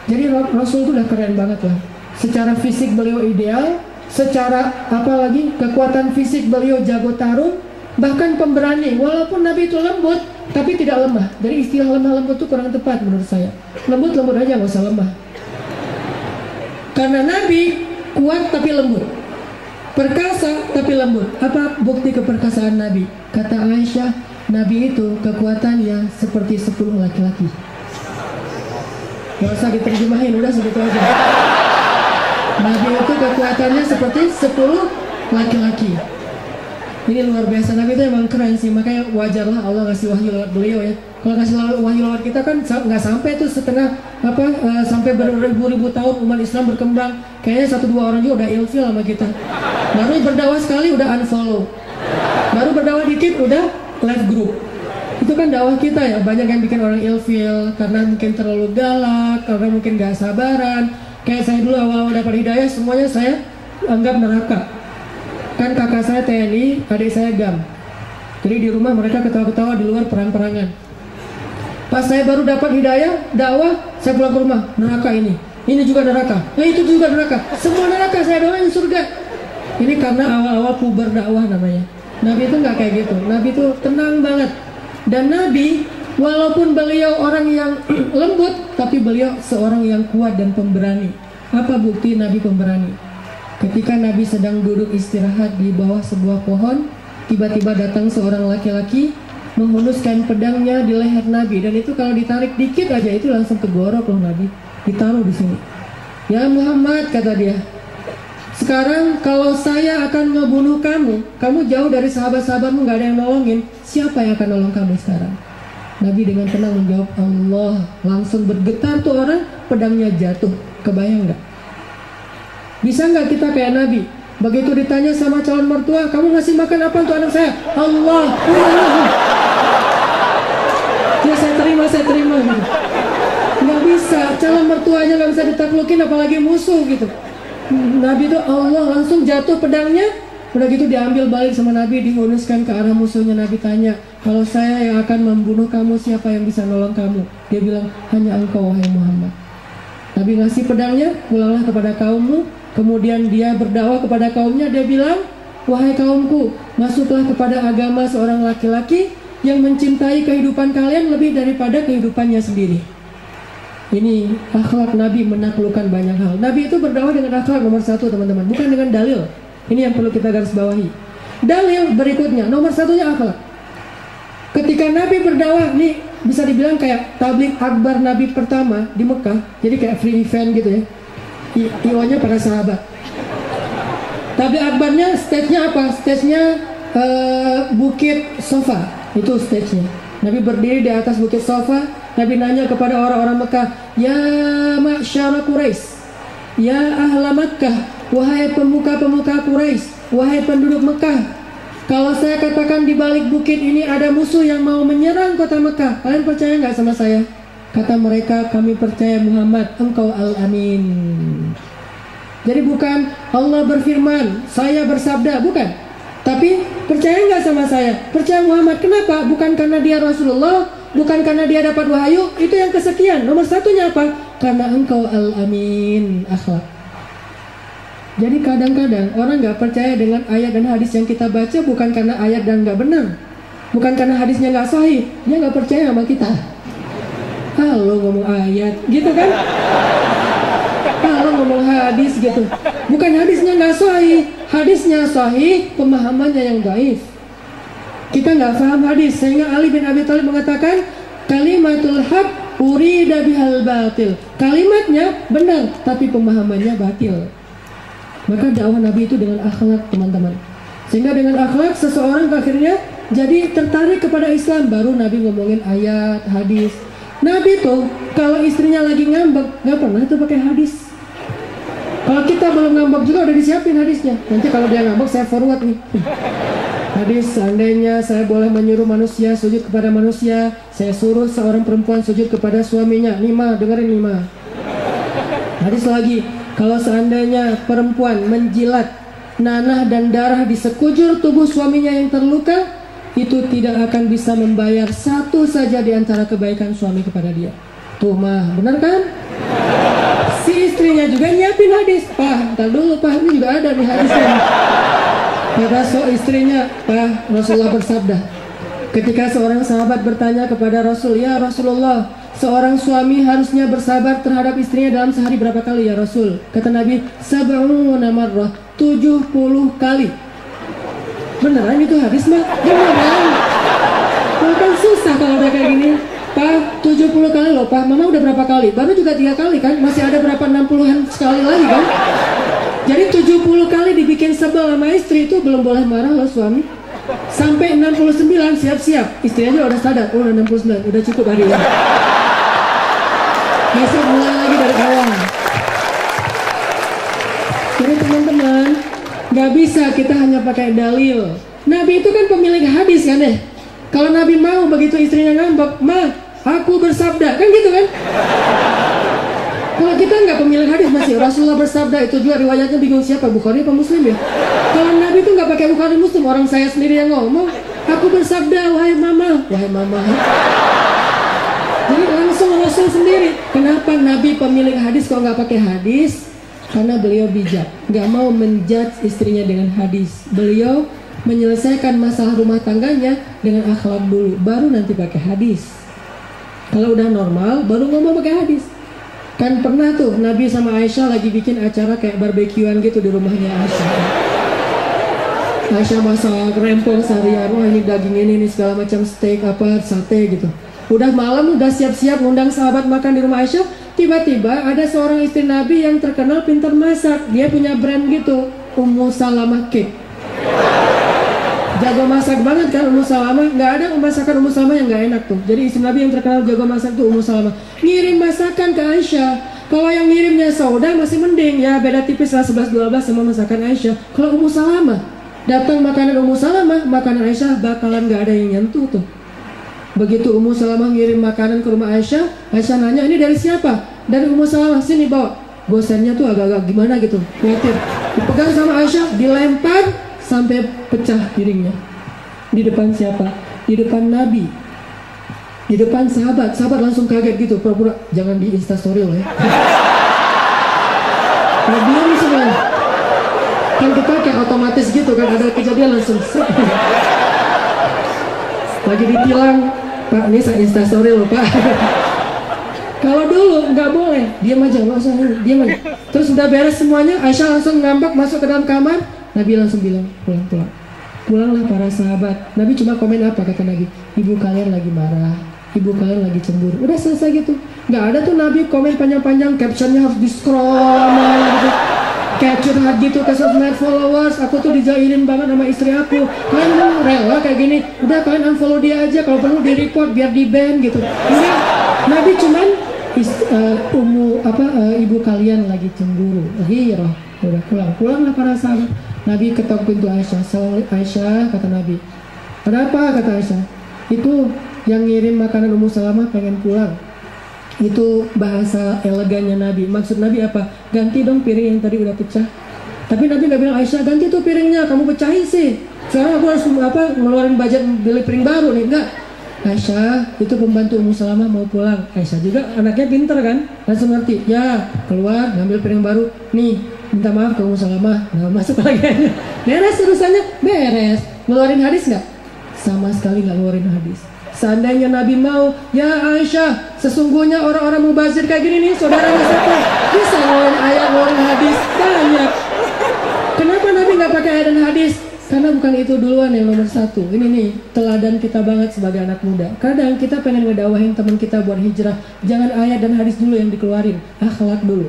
Jadi Rasul itu udah keren banget lah. Secara fisik beliau ideal, secara apa lagi kekuatan fisik beliau jago tarung, bahkan pemberani. Walaupun Nabi itu lembut, tapi tidak lemah. Jadi istilah lemah lembut itu kurang tepat menurut saya. Lembut lembut aja nggak usah lemah. Karena Nabi kuat tapi lembut. Perkasa tapi lembut. Apa bukti keperkasaan Nabi? Kata Aisyah, Nabi itu kekuatannya seperti sepuluh laki-laki. Gak usah diterjemahin, udah segitu aja. Nabi itu kekuatannya seperti sepuluh laki-laki. Ini luar biasa, Nabi itu emang keren sih, makanya wajarlah Allah ngasih wahyu lewat beliau ya. Kalau ngasih wahyu lewat kita kan nggak sampai tuh setengah apa uh, sampai beribu-ribu tahun umat Islam berkembang. Kayaknya satu dua orang juga udah ilfil sama kita. Baru berdakwah sekali udah unfollow. Baru berdakwah dikit udah left group. Itu kan dakwah kita ya, banyak yang bikin orang ilfil karena mungkin terlalu galak, karena mungkin gak sabaran. Kayak saya dulu awal-awal dapat hidayah, semuanya saya anggap neraka kan kakak saya TNI, adik saya GAM. Jadi di rumah mereka ketawa-ketawa di luar perang-perangan. Pas saya baru dapat hidayah, dakwah, saya pulang ke rumah, neraka ini. Ini juga neraka. Nah itu juga neraka. Semua neraka saya doain surga. Ini karena awal-awal puber dakwah namanya. Nabi itu nggak kayak gitu. Nabi itu tenang banget. Dan Nabi walaupun beliau orang yang lembut, tapi beliau seorang yang kuat dan pemberani. Apa bukti Nabi pemberani? Ketika Nabi sedang duduk istirahat di bawah sebuah pohon, tiba-tiba datang seorang laki-laki menghunuskan pedangnya di leher Nabi dan itu kalau ditarik dikit aja itu langsung kegorok loh Nabi ditaruh di sini. Ya Muhammad kata dia, sekarang kalau saya akan ngebunuh kamu, kamu jauh dari sahabat-sahabatmu nggak ada yang nolongin, siapa yang akan nolong kamu sekarang? Nabi dengan tenang menjawab Allah, langsung bergetar tuh orang, pedangnya jatuh, kebayang nggak? Bisa nggak kita kayak Nabi? Begitu ditanya sama calon mertua, kamu ngasih makan apa untuk anak saya? Allah. Saya terima, saya terima gitu. Nggak bisa, calon mertuanya nggak bisa ditaklukin apalagi musuh gitu. Nabi itu Allah langsung jatuh pedangnya, udah gitu diambil balik sama Nabi dihunuskan ke arah musuhnya. Nabi tanya kalau saya yang akan membunuh kamu siapa yang bisa nolong kamu? Dia bilang hanya engkau wahai Muhammad. Nabi ngasih pedangnya pulanglah kepada kaummu. Kemudian dia berdakwah kepada kaumnya, dia bilang, Wahai kaumku, masuklah kepada agama seorang laki-laki yang mencintai kehidupan kalian lebih daripada kehidupannya sendiri. Ini akhlak Nabi menaklukkan banyak hal. Nabi itu berdakwah dengan akhlak nomor satu teman-teman, bukan dengan dalil. Ini yang perlu kita garis bawahi. Dalil berikutnya, nomor satunya akhlak. Ketika Nabi berdakwah, nih bisa dibilang kayak tablik akbar Nabi pertama di Mekah, jadi kayak free event gitu ya Ionya para sahabat. Tapi akbarnya stage-nya apa? Stage-nya uh, Bukit Sofa. Itu stage-nya. Nabi berdiri di atas bukit sofa. Nabi nanya kepada orang-orang Mekah, Ya ma'syara Quraisy, Ya ahla Mekah, wahai pemuka-pemuka Quraisy, wahai penduduk Mekah, kalau saya katakan di balik bukit ini ada musuh yang mau menyerang kota Mekah, kalian percaya nggak sama saya? Kata mereka, kami percaya Muhammad, engkau al-amin. Jadi bukan Allah berfirman, saya bersabda, bukan. Tapi percaya nggak sama saya? Percaya Muhammad. Kenapa? Bukan karena dia Rasulullah, bukan karena dia dapat wahyu. Itu yang kesekian. Nomor satunya apa? Karena engkau al-amin akhlak. Jadi kadang-kadang orang nggak percaya dengan ayat dan hadis yang kita baca bukan karena ayat dan nggak benar, bukan karena hadisnya nggak sahih, dia nggak percaya sama kita. Halo ngomong ayat, gitu kan? Halo ngomong hadis gitu, bukan hadisnya nggak sahih, hadisnya sahih, pemahamannya yang gaif. Kita nggak paham hadis, sehingga Ali bin Abi Thalib mengatakan kalimatul haq urida bihal batil. Kalimatnya benar, tapi pemahamannya batil. Maka dakwah Nabi itu dengan akhlak teman-teman. Sehingga dengan akhlak seseorang akhirnya jadi tertarik kepada Islam. Baru Nabi ngomongin ayat, hadis. Nabi tuh kalau istrinya lagi ngambek nggak pernah tuh pakai hadis. Kalau kita belum ngambek juga udah disiapin hadisnya. Nanti kalau dia ngambek saya forward nih. Hadis seandainya saya boleh menyuruh manusia sujud kepada manusia, saya suruh seorang perempuan sujud kepada suaminya. Lima, dengerin lima. Hadis lagi, kalau seandainya perempuan menjilat nanah dan darah di sekujur tubuh suaminya yang terluka, itu tidak akan bisa membayar satu saja di antara kebaikan suami kepada dia. Tuh mah, benar kan? Si istrinya juga nyiapin hadis. Pak, ntar dulu Pak, ini juga ada di hadisnya. Kata so istrinya, Pak, Rasulullah bersabda. Ketika seorang sahabat bertanya kepada Rasul, Ya Rasulullah, Seorang suami harusnya bersabar terhadap istrinya dalam sehari berapa kali ya Rasul? Kata Nabi, sab'una marrah, 70 kali. Beneran itu hadis mah? Beneran. Bahkan susah kalau udah kayak gini. Pak, 70 kali loh Pak, Mama udah berapa kali? Baru juga tiga kali kan? Masih ada berapa 60-an sekali lagi kan? Jadi 70 kali dibikin sebel sama istri itu belum boleh marah loh suami. Sampai 69 siap-siap. Istrinya udah sadar, oh udah 69, udah cukup hari ini besok mulai lagi dari awal jadi teman-teman nggak bisa kita hanya pakai dalil Nabi itu kan pemilik hadis kan deh kalau Nabi mau begitu istrinya ngambek mah aku bersabda kan gitu kan kalau kita nggak pemilik hadis masih Rasulullah bersabda itu juga riwayatnya bingung siapa Bukhari apa Muslim ya kalau Nabi itu nggak pakai Bukhari Muslim orang saya sendiri yang ngomong aku bersabda wahai mama wahai mama jadi langsung Rasul sendiri. Kenapa Nabi pemilik hadis kok nggak pakai hadis? Karena beliau bijak, nggak mau menjudge istrinya dengan hadis. Beliau menyelesaikan masalah rumah tangganya dengan akhlak dulu, baru nanti pakai hadis. Kalau udah normal, baru ngomong pakai hadis. Kan pernah tuh Nabi sama Aisyah lagi bikin acara kayak barbekyuan gitu di rumahnya Aisyah. Aisyah masak rempong seharian, wah ini daging ini, ini segala macam steak apa sate gitu. Udah malam, udah siap-siap ngundang sahabat makan di rumah Aisyah. Tiba-tiba ada seorang istri Nabi yang terkenal pintar masak. Dia punya brand gitu, Ummu Salamah Cake. Jago masak banget kan Ummu Salamah. Nggak ada masakan Ummu Salamah yang nggak enak tuh. Jadi istri Nabi yang terkenal jago masak tuh Ummu Salamah. Ngirim masakan ke Aisyah. Kalau yang ngirimnya Sauda masih mending ya beda tipis lah 11-12 sama masakan Aisyah. Kalau Ummu Salamah datang makanan Ummu Salamah, makanan Aisyah bakalan nggak ada yang nyentuh tuh. Begitu Ummu Salamah ngirim makanan ke rumah Aisyah, Aisyah nanya ini dari siapa? Dari Ummu Salamah sini bawa. Gosennya tuh agak-agak gimana gitu, khawatir. Dipegang sama Aisyah, dilempar sampai pecah piringnya. Di depan siapa? Di depan Nabi. Di depan sahabat, sahabat langsung kaget gitu, pura-pura jangan di instastory loh ya. Nah, diam semua. Kan kita kayak otomatis gitu kan, ada kejadian langsung. Lagi ditilang, Pak ini saya instastory loh Pak kalau dulu nggak boleh diam aja nggak usah diam aja terus udah beres semuanya Aisyah langsung ngambek masuk ke dalam kamar Nabi langsung bilang pulang pulang pulanglah para sahabat. Nabi cuma komen apa kata Nabi? Ibu kalian lagi marah. Ibu kalian lagi cemburu. Udah selesai gitu. Nggak ada tuh Nabi komen panjang-panjang captionnya harus di scroll gitu. Curhat gitu ke sosmed followers aku tuh dijailin banget sama istri aku. Kalian rela kayak gini. Udah kalian unfollow dia aja. Kalau perlu di report biar di ban gitu. Ini Nabi cuman is, uh, umu apa uh, ibu kalian lagi cemburu. Roh udah pulang. Pulanglah para sahabat Nabi ketok pintu Aisyah. Aisyah kata Nabi. Kenapa kata Aisyah? Itu yang ngirim makanan Ummu Salamah pengen pulang. Itu bahasa elegannya Nabi. Maksud Nabi apa? Ganti dong piring yang tadi udah pecah. Tapi Nabi nggak bilang Aisyah ganti tuh piringnya kamu pecahin sih. Sekarang aku harus apa ngeluarin budget beli piring baru nih. Enggak Aisyah itu pembantu Ummu Salamah mau pulang. Aisyah juga anaknya pinter kan? Langsung ngerti. Ya keluar ngambil piring baru. Nih minta maaf ke Ummu Salamah nggak masuk lagi beres urusannya beres ngeluarin hadis nggak sama sekali nggak ngeluarin hadis Seandainya Nabi mau, ya Aisyah, sesungguhnya orang-orang mubazir kayak gini nih, saudaranya satu, bisa ngeluarin ayat, ngeluarin hadis, banyak. Kenapa Nabi nggak pakai ayat dan hadis? Karena bukan itu duluan yang nomor satu. Ini nih, teladan kita banget sebagai anak muda. Kadang kita pengen ngedawahin teman kita buat hijrah. Jangan ayat dan hadis dulu yang dikeluarin. Akhlak dulu.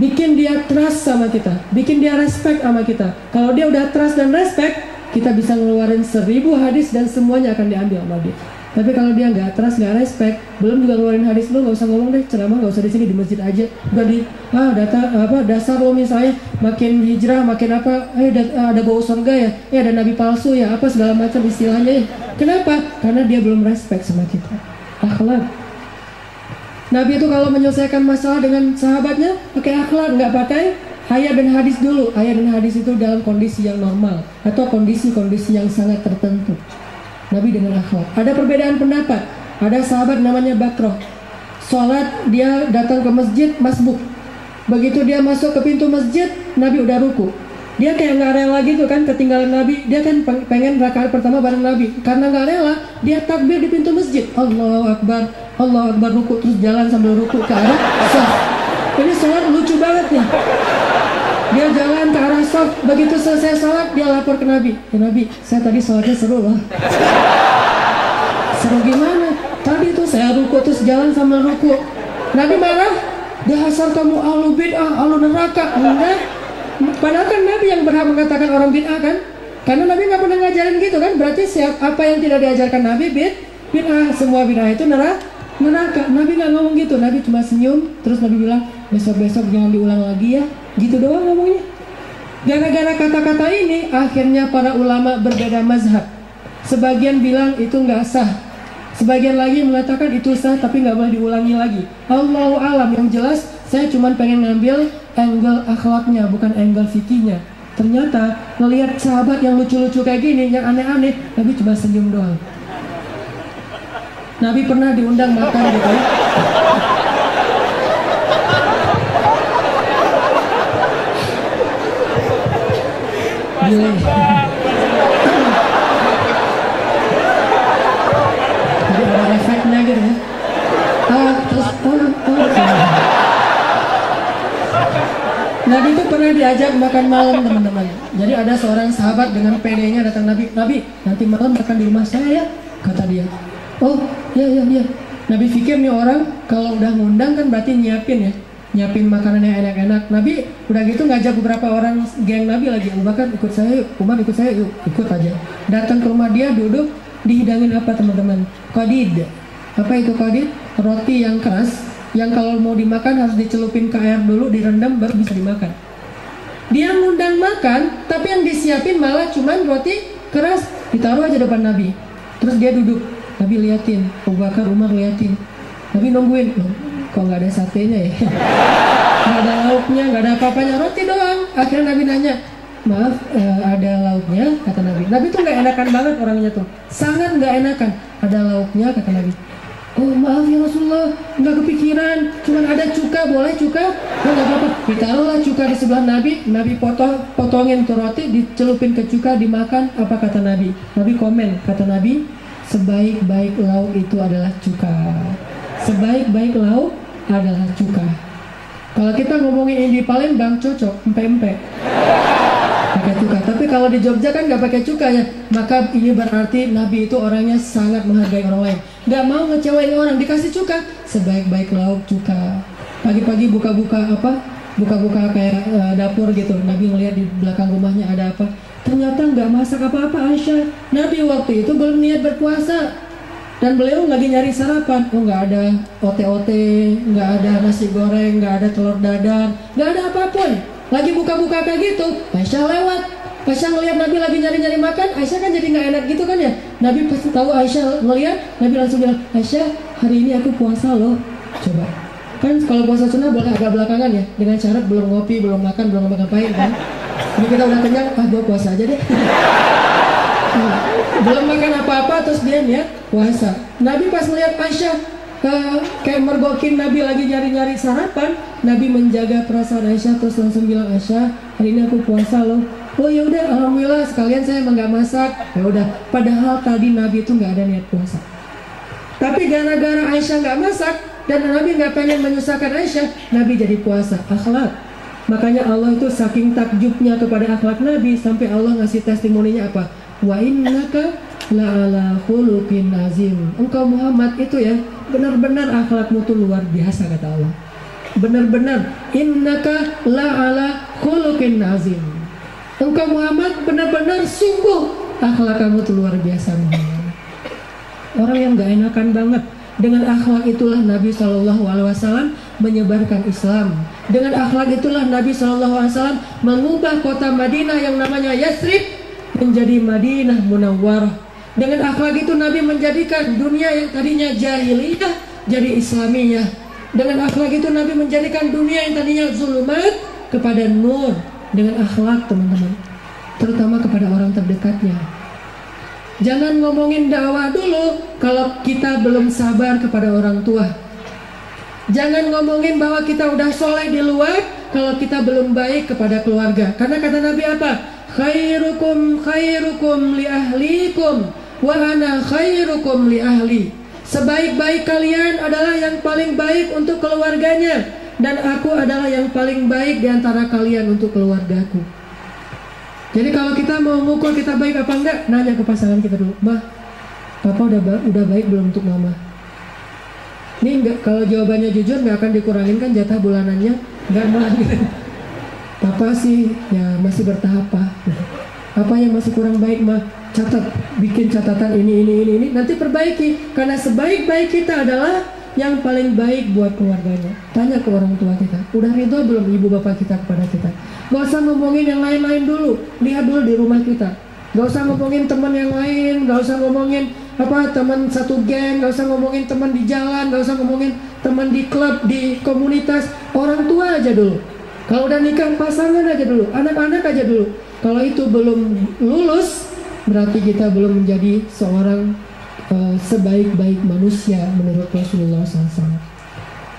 Bikin dia trust sama kita. Bikin dia respect sama kita. Kalau dia udah trust dan respect, kita bisa ngeluarin seribu hadis dan semuanya akan diambil sama dia. Tapi kalau dia nggak trust, nggak respect, belum juga ngeluarin hadis lo nggak usah ngomong deh ceramah nggak usah di sini di masjid aja. Udah di ah data apa dasar lo misalnya makin hijrah makin apa, eh ada bau surga ya, eh ada nabi palsu ya, apa segala macam istilahnya ya. Kenapa? Karena dia belum respect sama kita. Akhlak. Nabi itu kalau menyelesaikan masalah dengan sahabatnya pakai akhlak, nggak pakai ayat dan hadis dulu. Ayat dan hadis itu dalam kondisi yang normal atau kondisi-kondisi yang sangat tertentu. Nabi dengan akhlak. Ada perbedaan pendapat. Ada sahabat namanya Bakroh. Sholat dia datang ke masjid masbuk. Begitu dia masuk ke pintu masjid, Nabi udah ruku. Dia kayak nggak rela gitu kan ketinggalan Nabi. Dia kan pengen rakaat pertama bareng Nabi. Karena nggak rela, dia takbir di pintu masjid. Allah Akbar, Allah Akbar ruku terus jalan sambil ruku ke arah sah. Ini sholat lucu banget nih. Dia jalan ke arah sof, begitu selesai sholat dia lapor ke Nabi. Ya Nabi, saya tadi sholatnya seru loh. seru gimana? Tadi tuh saya ruku terus jalan sama ruku. Nabi marah, dasar kamu alu bid'ah, alu neraka. Enggak. Padahal kan Nabi yang berhak mengatakan orang bid'ah kan? Karena Nabi nggak pernah ngajarin gitu kan? Berarti siap apa yang tidak diajarkan Nabi bid bid'ah. Semua bid'ah itu neraka. Neraka. Nabi nggak ngomong gitu. Nabi cuma senyum. Terus Nabi bilang besok-besok jangan diulang lagi ya. Gitu doang ngomongnya. Gara-gara kata-kata ini, akhirnya para ulama berbeda mazhab. Sebagian bilang itu nggak sah. Sebagian lagi mengatakan itu sah tapi nggak boleh diulangi lagi. Allahu alam yang jelas saya cuma pengen ngambil angle akhlaknya bukan angle fikihnya. Ternyata melihat sahabat yang lucu-lucu kayak gini, yang aneh-aneh, Nabi cuma senyum doang. Nabi pernah diundang makan gitu ya. Jadi ada efeknya gitu ya. Ah, terus ah, ah. Itu pernah diajak makan malam teman-teman. Jadi ada seorang sahabat dengan PD-nya datang Nabi, Nabi nanti malam makan di rumah saya ya, kata dia. Oh, ya ya ya. Nabi pikir nih orang kalau udah ngundang kan berarti nyiapin ya nyiapin makanan yang enak-enak. Nabi udah gitu ngajak beberapa orang geng Nabi lagi. Bakar ikut saya yuk, Umar ikut saya yuk, ikut aja. Datang ke rumah dia duduk, dihidangin apa teman-teman? Kodid. Apa itu kodid? Roti yang keras, yang kalau mau dimakan harus dicelupin ke air dulu, direndam baru bisa dimakan. Dia ngundang makan, tapi yang disiapin malah cuman roti keras, ditaruh aja depan Nabi. Terus dia duduk, Nabi liatin, Abu Bakar, Umar liatin. Nabi nungguin, kok nggak ada satenya ya? Nggak ada lauknya nggak ada apa-apanya. Roti doang. Akhirnya Nabi nanya maaf uh, ada lauknya? kata Nabi. Nabi tuh nggak enakan banget orangnya tuh. Sangat nggak enakan. Ada lauknya? kata Nabi Oh maaf ya Rasulullah, nggak kepikiran. Cuman ada cuka, boleh cuka? Oh nggak apa-apa. Ditaruhlah cuka di sebelah Nabi. Nabi potong, potongin tuh roti, dicelupin ke cuka, dimakan. Apa kata Nabi? Nabi komen, kata Nabi, sebaik-baik lauk itu adalah cuka. Sebaik-baik lauk adalah cuka. Kalau kita ngomongin ini di Palembang cocok, empe-empe. Pakai cuka. Tapi kalau di Jogja kan nggak pakai cuka ya. Maka ini berarti Nabi itu orangnya sangat menghargai orang lain. Nggak mau ngecewain orang, dikasih cuka. Sebaik-baik lauk cuka. Pagi-pagi buka-buka apa? buka-buka kayak uh, dapur gitu Nabi ngeliat di belakang rumahnya ada apa ternyata nggak masak apa-apa Aisyah Nabi waktu itu belum niat berpuasa dan beliau lagi nyari sarapan oh nggak ada ote-ote nggak ada nasi goreng nggak ada telur dadar nggak ada apa pun lagi buka-buka kayak gitu Aisyah lewat. Aisyah ngeliat Nabi lagi nyari-nyari makan Aisyah kan jadi nggak enak gitu kan ya? Nabi pasti tahu Aisyah ngeliat Nabi langsung bilang Aisyah hari ini aku puasa loh. Coba. Kan kalau puasa sunnah boleh agak belakangan ya dengan syarat belum ngopi belum makan belum ngapain kan? Ini kita udah kenyang ah gua puasa aja deh. Belum makan apa-apa terus dia niat puasa. Nabi pas melihat Aisyah uh, kayak mergokin Nabi lagi nyari-nyari sarapan Nabi menjaga perasaan Aisyah terus langsung bilang Aisyah hari ini aku puasa loh. Oh ya udah alhamdulillah sekalian saya emang nggak masak. Ya udah. Padahal tadi Nabi itu nggak ada niat puasa. Tapi gara-gara Aisyah nggak masak dan Nabi nggak pengen menyusahkan Aisyah Nabi jadi puasa akhlak. Makanya Allah itu saking takjubnya kepada akhlak Nabi sampai Allah ngasih testimoninya apa? Wa innaka la'ala khuluqin azim. Engkau Muhammad itu ya benar-benar akhlakmu tuh luar biasa kata Allah. Benar-benar innaka la'ala khuluqin azim. Engkau Muhammad benar-benar sungguh akhlak kamu tuh luar biasa Muhammad. Orang yang gak enakan banget dengan akhlak itulah Nabi Shallallahu Alaihi Wasallam menyebarkan Islam. Dengan akhlak itulah Nabi Shallallahu Alaihi Wasallam mengubah kota Madinah yang namanya Yasrib menjadi Madinah Munawwarah. Dengan akhlak itu Nabi menjadikan dunia yang tadinya jahiliyah jadi Islamiyah. Dengan akhlak itu Nabi menjadikan dunia yang tadinya zulumat kepada nur dengan akhlak teman-teman. Terutama kepada orang terdekatnya. Jangan ngomongin dakwah dulu kalau kita belum sabar kepada orang tua. Jangan ngomongin bahwa kita udah soleh di luar kalau kita belum baik kepada keluarga. Karena kata Nabi apa? Khairukum khairukum li ahlikum wa ana khairukum li ahli. Sebaik-baik kalian adalah yang paling baik untuk keluarganya dan aku adalah yang paling baik di antara kalian untuk keluargaku. Jadi kalau kita mau mengukur kita baik apa enggak nanya ke pasangan kita dulu mah papa udah ba udah baik belum untuk mama? Ini enggak kalau jawabannya jujur nggak akan dikurangin kan jatah bulanannya? Nggak malah Papa sih ya masih bertahap pak. Apa yang masih kurang baik mah catat, bikin catatan ini ini ini ini nanti perbaiki. Karena sebaik-baik kita adalah yang paling baik buat keluarganya. Tanya ke orang tua kita, udah ridho belum ibu bapak kita kepada kita? Gak usah ngomongin yang lain-lain dulu, lihat dulu di rumah kita. Gak usah ngomongin teman yang lain, gak usah ngomongin apa teman satu geng, gak usah ngomongin teman di jalan, gak usah ngomongin teman di klub, di komunitas, orang tua aja dulu. Kalau udah nikah pasangan aja dulu, anak-anak aja dulu. Kalau itu belum lulus, berarti kita belum menjadi seorang uh, sebaik-baik manusia menurut Rasulullah SAW.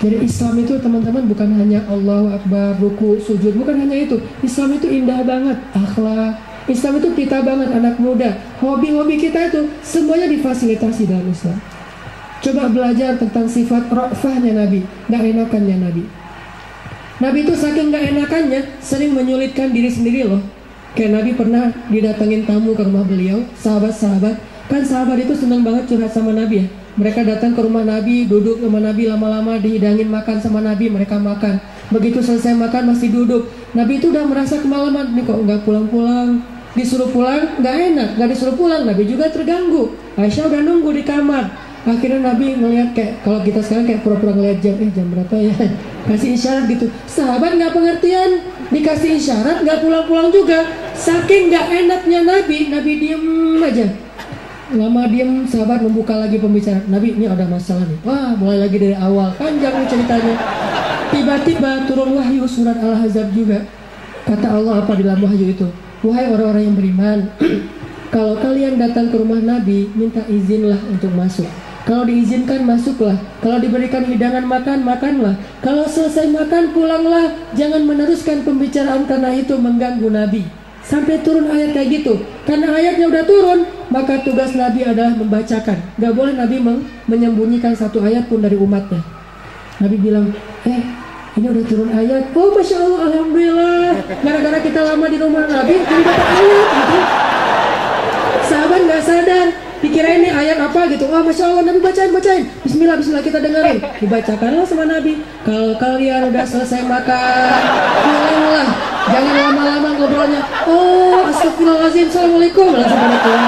Jadi Islam itu teman-teman bukan hanya Allah Akbar, ruku, sujud, bukan hanya itu. Islam itu indah banget, akhlak. Islam itu kita banget anak muda. Hobi-hobi kita itu semuanya difasilitasi dalam Islam. Coba belajar tentang sifat rafahnya Nabi, gak enakannya Nabi. Nabi itu saking gak enakannya sering menyulitkan diri sendiri loh. Kayak Nabi pernah didatengin tamu ke rumah beliau, sahabat-sahabat. Kan sahabat itu senang banget curhat sama Nabi ya. Mereka datang ke rumah Nabi, duduk sama Nabi lama-lama dihidangin makan sama Nabi, mereka makan. Begitu selesai makan masih duduk. Nabi itu udah merasa kemalaman, nih kok nggak pulang-pulang. Disuruh pulang nggak enak, nggak disuruh pulang. Nabi juga terganggu. Aisyah udah nunggu di kamar. Akhirnya Nabi ngeliat kayak kalau kita sekarang kayak pura-pura ngeliat jam, eh jam berapa ya? Kasih isyarat gitu. Sahabat nggak pengertian, dikasih isyarat nggak pulang-pulang juga. Saking nggak enaknya Nabi, Nabi diem aja. Lama diem, sahabat membuka lagi pembicaraan. Nabi ini ada masalah nih. Wah, mulai lagi dari awal. Panjang nih ceritanya. Tiba-tiba turun wahyu surat Al-Ahzab juga. Kata Allah apa di dalam wahyu itu? Wahai orang-orang yang beriman, kalau kalian datang ke rumah Nabi, minta izinlah untuk masuk. Kalau diizinkan masuklah, kalau diberikan hidangan makan, makanlah. Kalau selesai makan, pulanglah. Jangan meneruskan pembicaraan karena itu mengganggu Nabi. Sampai turun ayat kayak gitu. Karena ayatnya udah turun, maka tugas Nabi adalah membacakan. Gak boleh Nabi menyembunyikan satu ayat pun dari umatnya. Nabi bilang, eh ini udah turun ayat. Oh Masya Allah, Alhamdulillah. Gara-gara kita lama di rumah Nabi, jadi ayat. Gitu. Sahabat gak sadar, dikira ini ayat apa gitu. Wah masya Allah Nabi bacain bacain. Bismillah Bismillah kita dengerin. Dibacakanlah sama Nabi. Kalau kalian udah selesai makan pulanglah jangan lama-lama ngobrolnya. Oh astagfirullahaladzim. Assalamualaikum. Langsung pada pulang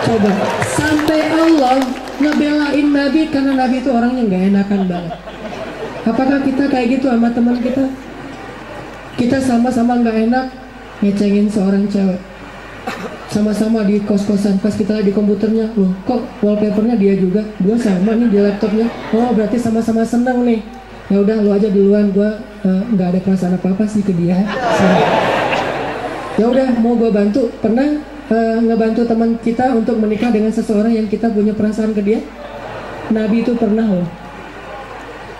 coba. Sampai Allah ngebelain Nabi karena Nabi itu orangnya nggak enakan banget. Apakah kita kayak gitu sama teman kita? Kita sama-sama nggak enak ngecengin seorang cewek sama-sama di kos-kosan pas kita lihat di komputernya. Loh kok wallpapernya dia juga? Gua sama nih di laptopnya. Oh berarti sama-sama seneng nih. Ya udah lu aja duluan. Gua eh, nggak ada perasaan apa apa sih ke dia. Ya udah mau gua bantu? Pernah eh, ngebantu teman kita untuk menikah dengan seseorang yang kita punya perasaan ke dia? Nabi itu pernah loh.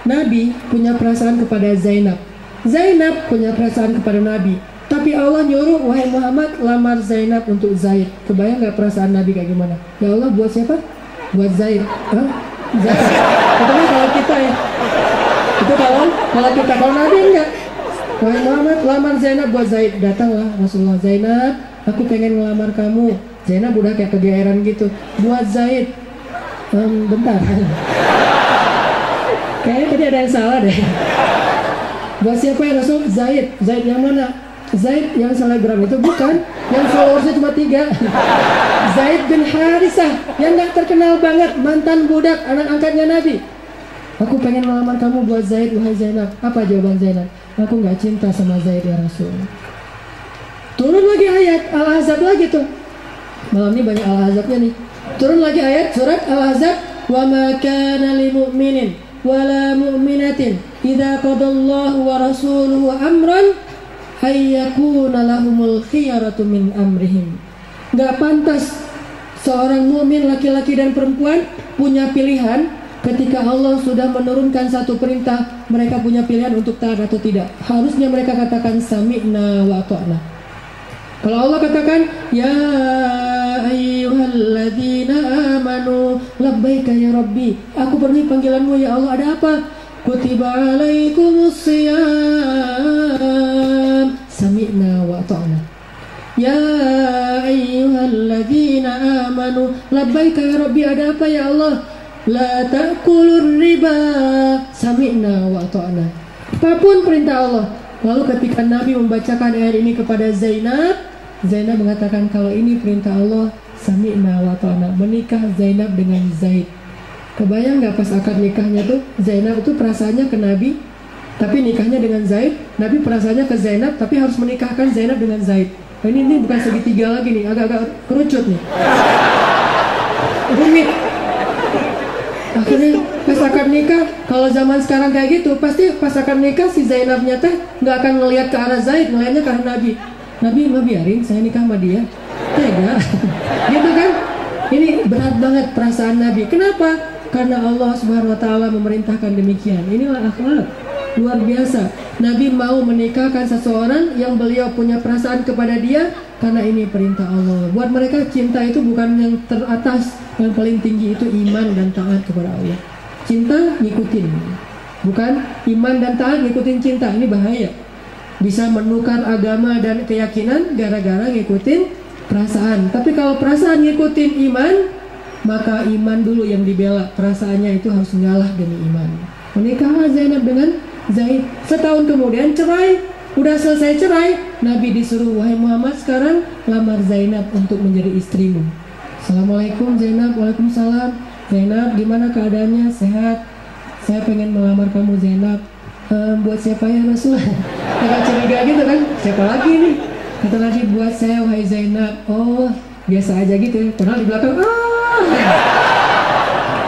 Nabi punya perasaan kepada Zainab. Zainab punya perasaan kepada Nabi tapi Allah nyuruh, wahai Muhammad, lamar Zainab untuk Zaid. Kebayang nggak perasaan Nabi kayak gimana? Ya Allah, buat siapa? Buat Zaid. Hah? Zaid. Itu kalau kita ya. Itu kalau kalau kita kalau Nabi enggak. Wahai Muhammad, lamar Zainab buat Zaid. Datanglah Rasulullah Zainab, aku pengen ngelamar kamu. Zainab udah kayak kegeeran gitu. Buat Zaid. Um, bentar. Kayaknya tadi ada yang salah deh. Buat siapa ya Rasul? Zaid. Zaid yang mana? Zaid yang selebgram itu bukan yang followersnya cuma tiga. Zaid bin Harisah yang gak terkenal banget mantan budak anak angkatnya Nabi. Aku pengen melamar kamu buat Zaid wahai Zainab. Apa jawaban Zainab? Aku gak cinta sama Zaid ya Rasul. Turun lagi ayat Al-Ahzab lagi tuh. Malam ini banyak Al-Ahzabnya nih. Turun lagi ayat surat Al-Ahzab. Wa ma kana li mu'minin wala mu'minatin idza qadallahu wa rasuluhu amran hayyakuna lahumul khiyaratu min amrihim. Gak pantas seorang mukmin laki-laki dan perempuan punya pilihan ketika Allah sudah menurunkan satu perintah mereka punya pilihan untuk taat atau tidak. Harusnya mereka katakan sami'na wa ta'na kalau Allah katakan ya ayyuhalladzina amanu labbaika ya rabbi. Aku penuhi panggilanmu ya Allah ada apa alaikumus siyam sami'na wa ta'na Ya ayyuhalladzina amanu labbaika ya rabbi ada apa ya Allah? La ta'kulur riba. Sami'na wa ta'na apa pun perintah Allah. Lalu ketika Nabi membacakan ayat ini kepada Zainab Zainab mengatakan kalau ini perintah Allah sami'na wa ta'na menikah Zainab dengan Zaid kebayang nggak pas akad nikahnya tuh Zainab itu perasaannya ke Nabi tapi nikahnya dengan Zaid, Nabi perasaannya ke Zainab, tapi harus menikahkan Zainab dengan Zaid. Nah, ini ini bukan segitiga lagi nih, agak-agak kerucut nih. Rumit. Akhirnya pas akad nikah, kalau zaman sekarang kayak gitu, pasti pas akad nikah si Zainabnya teh nggak akan ngelihat ke arah Zaid, ngelihatnya ke arah Nabi. Nabi mau biarin saya nikah sama dia. Tega. gitu kan? Ini berat banget perasaan Nabi. Kenapa? Karena Allah Subhanahu wa taala memerintahkan demikian. Inilah akhlak luar biasa. Nabi mau menikahkan seseorang yang beliau punya perasaan kepada dia karena ini perintah Allah. Buat mereka cinta itu bukan yang teratas, yang paling tinggi itu iman dan taat kepada Allah. Cinta ngikutin, bukan iman dan taat ngikutin cinta. Ini bahaya. Bisa menukar agama dan keyakinan gara-gara ngikutin perasaan. Tapi kalau perasaan ngikutin iman, maka iman dulu yang dibela. Perasaannya itu harus ngalah demi iman. Menikahlah Zainab dengan Zaid. Setahun kemudian cerai. Udah selesai cerai. Nabi disuruh wahai Muhammad sekarang lamar Zainab untuk menjadi istrimu. Assalamualaikum Zainab. Waalaikumsalam. Zainab gimana keadaannya? Sehat? Saya pengen melamar kamu Zainab. Ehm, buat siapa ya Rasul agak curiga gitu kan. Siapa lagi nih kata lagi buat saya wahai Zainab. Oh biasa aja gitu ya. Padahal di belakang ah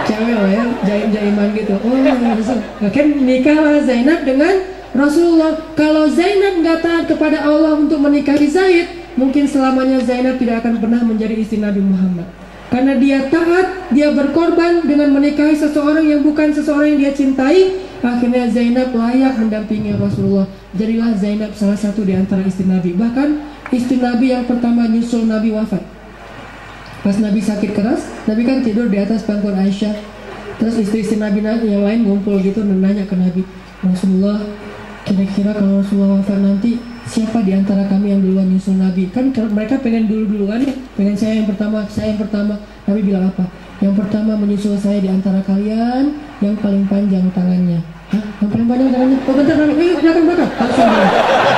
cewek lah ya jaim jaiman gitu. Oh Rasul kan nikahlah Zainab dengan Rasulullah. Kalau Zainab nggak taat kepada Allah untuk menikahi Zaid mungkin selamanya Zainab tidak akan pernah menjadi istri Nabi Muhammad. Karena dia taat, dia berkorban dengan menikahi seseorang yang bukan seseorang yang dia cintai akhirnya Zainab layak mendampingi Rasulullah. Jadilah Zainab salah satu di antara istri Nabi. Bahkan istri Nabi yang pertama nyusul Nabi wafat Pas Nabi sakit keras, Nabi kan tidur di atas pangkuan Aisyah. Terus istri-istri Nabi yang lain ngumpul gitu dan nanya ke Nabi, Rasulullah, kira-kira kalau Rasulullah wafat nanti siapa di antara kami yang duluan nyusul Nabi? Kan mereka pengen dulu-duluan ya, pengen saya yang pertama, saya yang pertama. Nabi bilang apa? Yang pertama menyusul saya di antara kalian yang paling panjang tangannya. Hah? Yang paling panjang tangannya? Oh bentar, bentar. Eh, belakang belakang. Langsung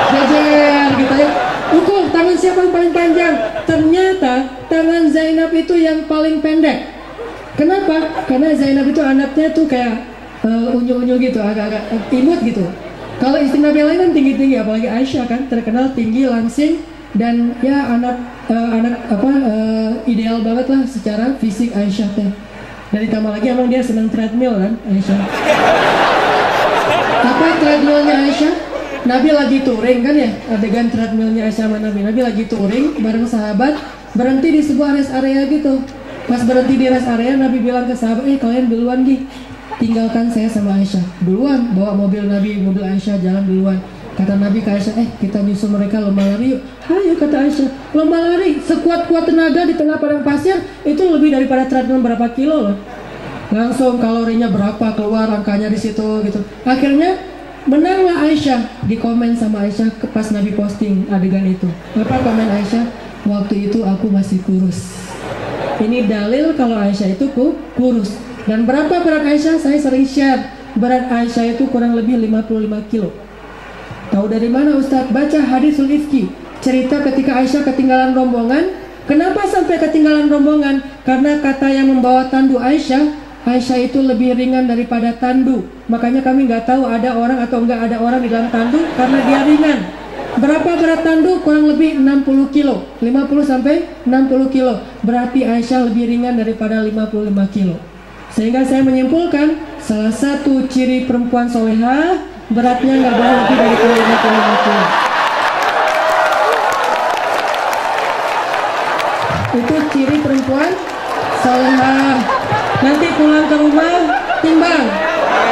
Jajar gitu ya. Ukur tangan siapa yang paling panjang? Ternyata tangan Zainab itu yang paling pendek. Kenapa? Karena Zainab itu anaknya tuh kayak uh, unyu-unyu gitu, agak-agak imut gitu. Kalau istri Nabi lain kan tinggi-tinggi, apalagi Aisyah kan terkenal tinggi, langsing, dan ya anak uh, anak apa uh, ideal banget lah secara fisik Aisyah teh. Dan ditambah lagi emang dia senang treadmill kan Aisyah. Apa treadmillnya Aisyah? Nabi lagi touring kan ya? Adegan treadmillnya Aisyah sama Nabi. Nabi lagi touring bareng sahabat berhenti di sebuah rest area gitu. Pas berhenti di rest area Nabi bilang ke sahabat, eh kalian duluan gih tinggalkan saya sama Aisyah. Duluan? Bawa mobil Nabi mobil Aisyah jalan duluan. Kata Nabi ke Aisyah eh kita nyusul mereka lomba lari yuk. Ayo kata Aisyah lomba lari. Sekuat kuat tenaga di tengah padang pasir itu lebih daripada treadmill berapa kilo loh. Langsung kalorinya berapa keluar angkanya di situ gitu. Akhirnya menanglah Aisyah di komen sama Aisyah pas Nabi posting adegan itu apa komen Aisyah waktu itu aku masih kurus ini dalil kalau Aisyah itu kurus dan berapa berat Aisyah? Saya sering share. Berat Aisyah itu kurang lebih 55 kilo. Tahu dari mana Ustadz? Baca hadis Ifki. Cerita ketika Aisyah ketinggalan rombongan. Kenapa sampai ketinggalan rombongan? Karena kata yang membawa tandu Aisyah, Aisyah itu lebih ringan daripada tandu. Makanya kami nggak tahu ada orang atau nggak ada orang di dalam tandu karena dia ringan. Berapa berat tandu? Kurang lebih 60 kilo 50 sampai 60 kilo Berarti Aisyah lebih ringan daripada 55 kilo sehingga saya menyimpulkan salah satu ciri perempuan soleha beratnya nggak boleh lebih dari 55 kilo. Itu ciri perempuan soleha. Nanti pulang ke rumah timbang.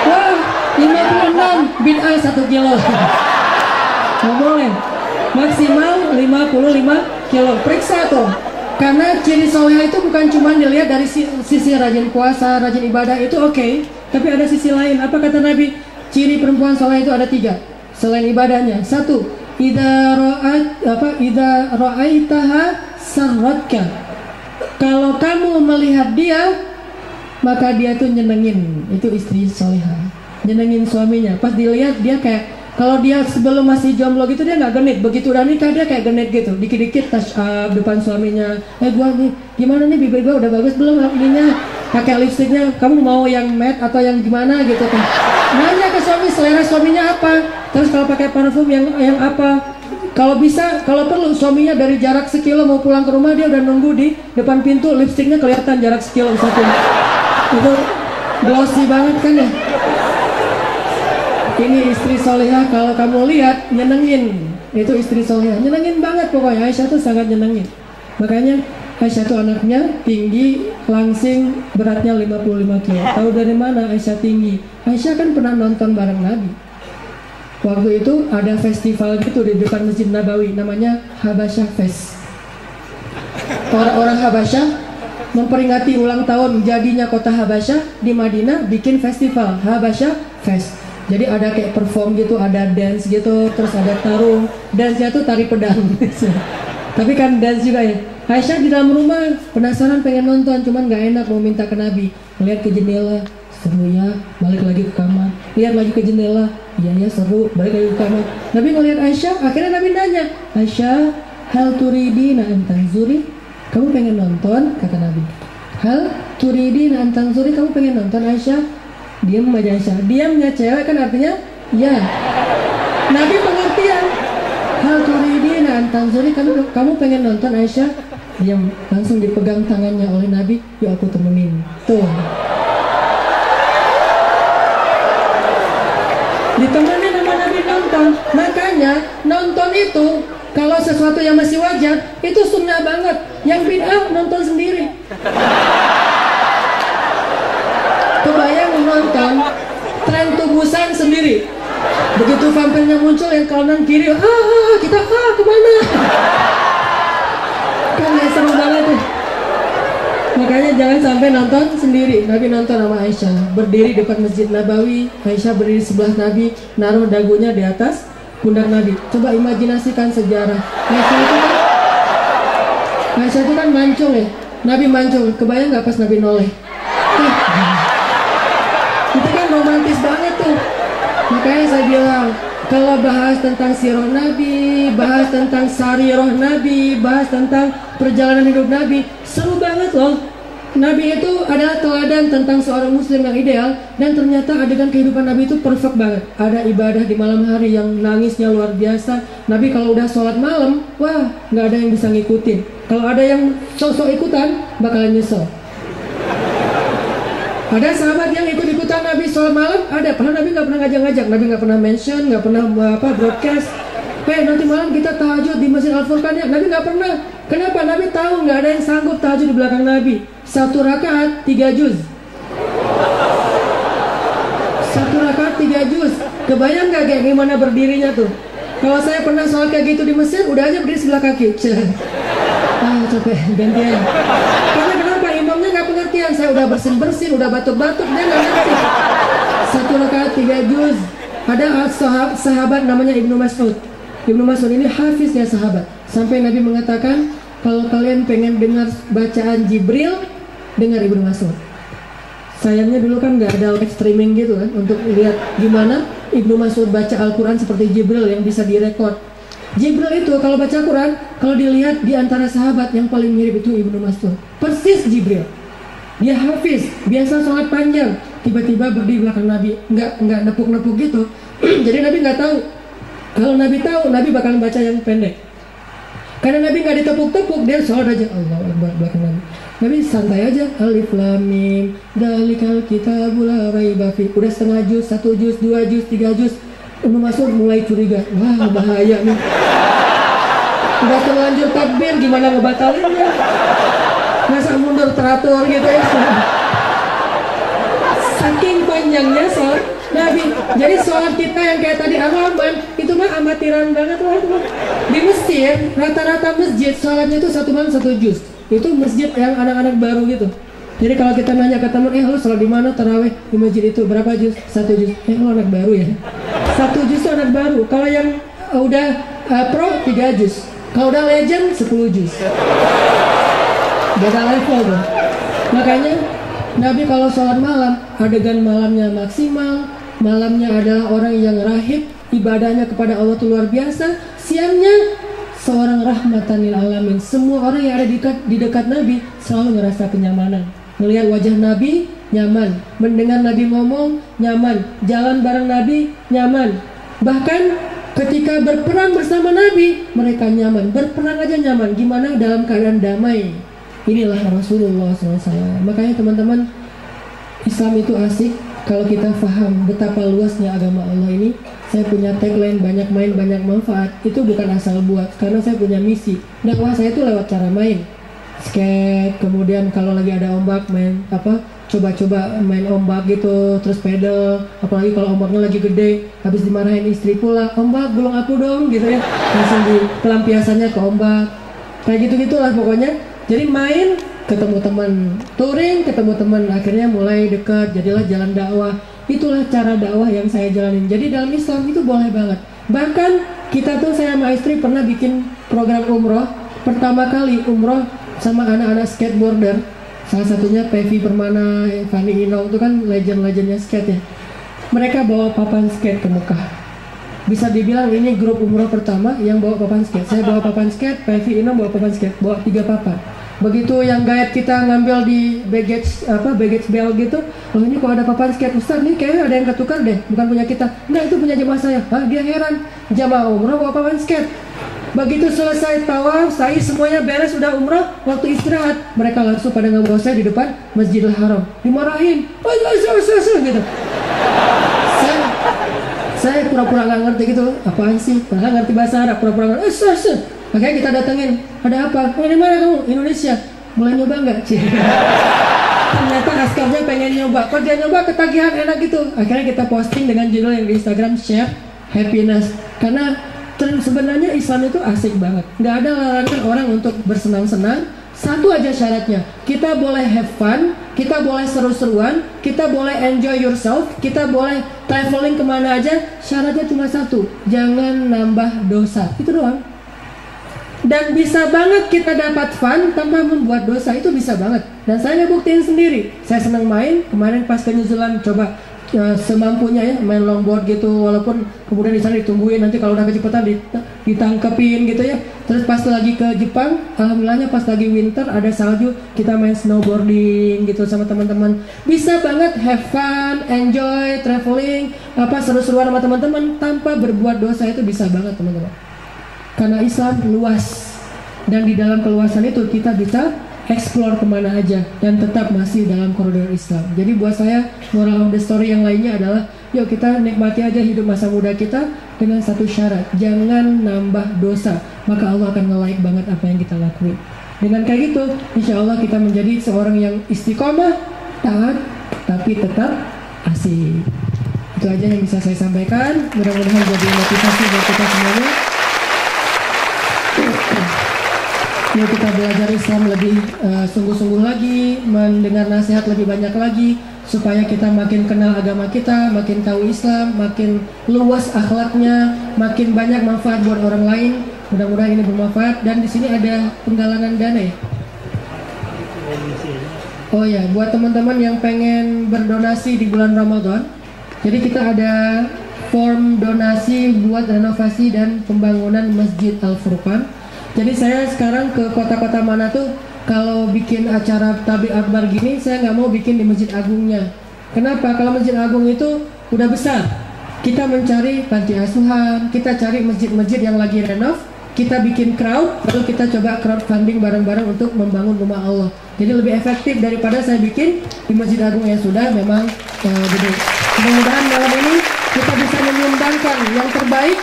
Wah, 56 bid'ah 1 kilo. Nggak boleh. Maksimal 55 kilo. Periksa tuh karena ciri soleh itu bukan cuma dilihat dari sisi rajin puasa, rajin ibadah itu oke, okay, tapi ada sisi lain. Apa kata Nabi? Ciri perempuan soleh itu ada tiga. Selain ibadahnya, satu, ida ro'at apa ida ro'aitaha sarratka. Kalau kamu melihat dia, maka dia tuh nyenengin. Itu istri soleha. Nyenengin suaminya. Pas dilihat dia kayak kalau dia sebelum masih jomblo gitu dia nggak genit, begitu udah nikah dia kayak genit gitu, dikit-dikit touch up depan suaminya. Eh gua nih, gimana nih bibir gua udah bagus belum ininya? Pakai lipstiknya, kamu mau yang matte atau yang gimana gitu kan? Nanya ke suami selera suaminya apa? Terus kalau pakai parfum yang yang apa? Kalau bisa, kalau perlu suaminya dari jarak sekilo mau pulang ke rumah dia udah nunggu di depan pintu lipstiknya kelihatan jarak sekilo satu. Itu glossy banget kan ya? ini istri soleha kalau kamu lihat nyenengin. Itu istri soleha nyenengin banget pokoknya. Aisyah tuh sangat nyenengin. Makanya Aisyah tuh anaknya tinggi langsing beratnya 55 kilo. Tahu dari mana Aisyah tinggi? Aisyah kan pernah nonton bareng Nabi. Waktu itu ada festival gitu di depan Masjid Nabawi namanya Habasyah Fest. Orang-orang Habasyah memperingati ulang tahun jadinya kota Habasyah di Madinah bikin festival Habasyah Fest jadi ada kayak perform gitu, ada dance gitu, terus ada tarung. Dance-nya tuh tari pedang. Tapi kan dance juga ya. Aisyah di dalam rumah penasaran pengen nonton, cuman gak enak mau minta ke Nabi. Lihat ke jendela, seru ya, balik lagi ke kamar. Lihat lagi ke jendela, iya ya seru, balik lagi ke kamar. Nabi ngeliat Aisyah, akhirnya Nabi nanya, Aisyah, hal turidi na zuri? Kamu pengen nonton? Kata Nabi. Hal? Turidi na zuri? Kamu pengen nonton Aisyah? diam aja Aisyah. Diamnya cewek kan artinya ya. Nabi pengertian. Hal? Turidina antan zuri kamu kamu pengen nonton Aisyah? Diam. Langsung dipegang tangannya oleh Nabi. Yuk aku temenin. Tuh. Ditemani sama Nabi nonton. Makanya nonton itu kalau sesuatu yang masih wajar itu sunnah banget. Yang bid'ah nonton sendiri. Kebayang menonton tren tubusan sendiri? Begitu vampirnya muncul yang kanan kiri ah, ah kita ah ke mana? Kan ya seru banget tuh. Makanya jangan sampai nonton sendiri. Nabi nonton sama Aisyah. Berdiri depan masjid Nabawi Aisyah berdiri sebelah Nabi naruh dagunya di atas pundak Nabi. Coba imajinasikan sejarah. Aisyah itu kan Aisyah itu kan mancung ya. Nabi mancung. Kebayang nggak pas Nabi noleh? Eh, itu kan romantis banget tuh. Makanya saya bilang, kalau bahas tentang sirah Nabi, bahas tentang sarirah Nabi, bahas tentang perjalanan hidup Nabi, seru banget loh. Nabi itu adalah teladan tentang seorang muslim yang ideal dan ternyata adegan kehidupan Nabi itu perfect banget. Ada ibadah di malam hari yang nangisnya luar biasa. Nabi kalau udah sholat malam, wah nggak ada yang bisa ngikutin. Kalau ada yang sok-sok ikutan, bakalan nyesel. Ada sahabat yang ikut-ikutan Nabi sholat malam, ada. Padahal Nabi nggak pernah ngajak-ngajak, Nabi nggak pernah mention, nggak pernah apa broadcast. Hei nanti malam kita tahajud di Masjid Al Furqan ya. Nabi nggak pernah. Kenapa? Nabi tahu nggak ada yang sanggup tahajud di belakang Nabi. Satu rakaat tiga juz. Satu rakaat tiga juz. Kebayang nggak kayak gimana berdirinya tuh? Kalau saya pernah sholat kayak gitu di Mesir, udah aja berdiri sebelah kaki. ah capek gantian. Karena kenapa? Imamnya nggak pengertian. Saya udah bersin bersin, udah batuk batuk, dia nggak ngerti. Satu rakaat tiga juz. Ada sahabat namanya Ibnu Mas'ud. Ibnu Mas'ud ini hafiznya sahabat. Sampai Nabi mengatakan, kalau kalian pengen dengar bacaan Jibril, dengar Ibnu Mas'ud. Sayangnya dulu kan nggak ada live streaming gitu kan untuk lihat gimana Ibnu Mas'ud baca Al-Quran seperti Jibril yang bisa direkod. Jibril itu kalau baca Quran, kalau dilihat di antara sahabat yang paling mirip itu Ibnu Mas'ud. Persis Jibril. Dia hafiz, biasa sholat panjang, tiba-tiba berdiri belakang Nabi, nggak nggak nepuk-nepuk gitu. Jadi Nabi nggak tahu. Kalau Nabi tahu, Nabi bakal baca yang pendek. Karena Nabi nggak ditepuk-tepuk, dia sholat aja. Allah Akbar belakang Nabi. Nabi santai aja Alif Lam Mim Dalikal kitabul raiba fi. Udah setengah juz, satu juz, dua juz, tiga juz Ibnu Mas'ud mulai curiga. Wah bahaya nih. Udah terlanjur takbir gimana ngebatalinnya? Masa mundur teratur gitu ya? Saking panjangnya sholat Nabi Jadi sholat kita yang kayak tadi Ar-Rahman Itu mah amatiran banget lah itu Di Mesir rata-rata masjid sholatnya itu satu malam satu juz itu masjid yang anak-anak baru gitu jadi kalau kita nanya ke teman, eh lu sholat di mana taraweh di masjid itu berapa juz? Satu juz. Eh lu anak baru ya? Satu juz anak baru. Kalau yang uh, udah uh, pro tiga juz. Kalau udah legend sepuluh juz. Beda level tuh. Makanya Nabi kalau sholat malam adegan malamnya maksimal, malamnya adalah orang yang rahib, ibadahnya kepada Allah itu luar biasa. Siangnya seorang rahmatan lil alamin. Semua orang yang ada di dekat, di dekat Nabi selalu ngerasa kenyamanan. Melihat wajah Nabi nyaman, mendengar Nabi ngomong nyaman, jalan bareng Nabi nyaman. Bahkan ketika berperang bersama Nabi, mereka nyaman. Berperang aja nyaman. Gimana dalam keadaan damai? Inilah Rasulullah SAW. Makanya teman-teman, Islam itu asik kalau kita paham betapa luasnya agama Allah ini saya punya tagline banyak main banyak manfaat itu bukan asal buat karena saya punya misi. Dakwah saya itu lewat cara main. Skate kemudian kalau lagi ada ombak main apa coba-coba main ombak gitu terus pedal apalagi kalau ombaknya lagi gede habis dimarahin istri pula ombak gulung aku dong gitu ya. Langsung di pelampiasannya ke ombak. Kayak gitu gitulah pokoknya. Jadi main ketemu teman touring ketemu teman akhirnya mulai dekat jadilah jalan dakwah. Itulah cara dakwah yang saya jalanin. Jadi dalam Islam itu boleh banget. Bahkan kita tuh saya sama istri pernah bikin program umroh. Pertama kali umroh sama anak-anak skateboarder. Salah satunya Pevi Permana Fanny Inong itu kan legend-legendnya skate ya. Mereka bawa papan skate ke Mekah. Bisa dibilang ini grup umroh pertama yang bawa papan skate. Saya bawa papan skate Pevi Inong bawa papan skate. Bawa tiga papan begitu yang guide kita ngambil di baggage apa baggage belt gitu oh ini kok ada papan skate Ustaz nih kayaknya ada yang ketukar deh bukan punya kita. Enggak itu punya jemaah saya. Hah, dia heran. Jemaah umroh bawa papan skate begitu selesai tawaf saya semuanya beres sudah umroh waktu istirahat. Mereka langsung pada ngambil saya di depan Masjidil Haram. Dimarahin. Oh gitu. Saya pura-pura nggak ngerti gitu apaan sih? Padahal ngerti bahasa Arab pura-pura nggak eh, Makanya kita datengin, ada apa? Oh, ini mana kamu? Indonesia. Mulai nyoba nggak? Ternyata askarnya pengen nyoba. Kok dia nyoba ketagihan enak gitu. Akhirnya kita posting dengan judul yang di Instagram share happiness. Karena sebenarnya Islam itu asik banget. Nggak ada larangan orang untuk bersenang-senang Satu aja syaratnya, kita boleh have fun, kita boleh seru-seruan, kita boleh enjoy yourself, kita boleh traveling ke mana aja. Syaratnya cuma satu, jangan nambah dosa. Itu doang. Dan bisa banget kita dapat fun tanpa membuat dosa. Itu bisa banget. Dan saya ngebuktiin sendiri. Saya senang main. Kemarin pas ke New Zealand coba ya, semampunya ya main longboard gitu. Walaupun kemudian di sana ditungguin. Nanti kalau udah kecepatan ditangkepin gitu ya. Terus pas lagi ke Jepang alhamdulillahnya pas lagi winter ada salju. Kita main snowboarding gitu sama teman-teman. Bisa banget have fun enjoy traveling apa seru-seruan sama teman-teman. Tanpa berbuat dosa itu bisa banget teman-teman karena Islam luas dan di dalam keluasan itu kita bisa explore ke mana aja dan tetap masih dalam koridor Islam. Jadi buat saya moral of the story yang lainnya adalah yuk kita nikmati aja hidup masa muda kita dengan satu syarat jangan nambah dosa maka Allah akan nge-like banget apa yang kita lakuin. Dengan kayak gitu, insya Allah kita menjadi seorang yang istiqomah, taat, tapi tetap asik. Itu aja yang bisa saya sampaikan. Mudah-mudahan jadi motivasi buat kita semuanya. Yuk kita belajar Islam lebih uh, sungguh-sungguh lagi, mendengar nasihat lebih banyak lagi, supaya kita makin kenal agama kita, makin tahu Islam, makin luas akhlaknya, makin banyak manfaat buat orang lain. Mudah-mudahan ini bermanfaat. Dan di sini ada penggalangan dana ya. Oh ya, buat teman-teman yang pengen berdonasi di bulan Ramadan, jadi kita ada form donasi buat renovasi dan pembangunan Masjid Al Furqan jadi saya sekarang ke kota-kota mana tuh kalau bikin acara tablik akbar gini saya nggak mau bikin di masjid agungnya. Kenapa? Kalau masjid agung itu udah besar. Kita mencari panti asuhan, kita cari masjid-masjid yang lagi renov, kita bikin crowd, lalu kita coba crowdfunding bareng-bareng untuk membangun rumah Allah. Jadi lebih efektif daripada saya bikin di masjid agung yang sudah memang uh, gede. Mudah-mudahan malam ini kita bisa menyumbangkan yang terbaik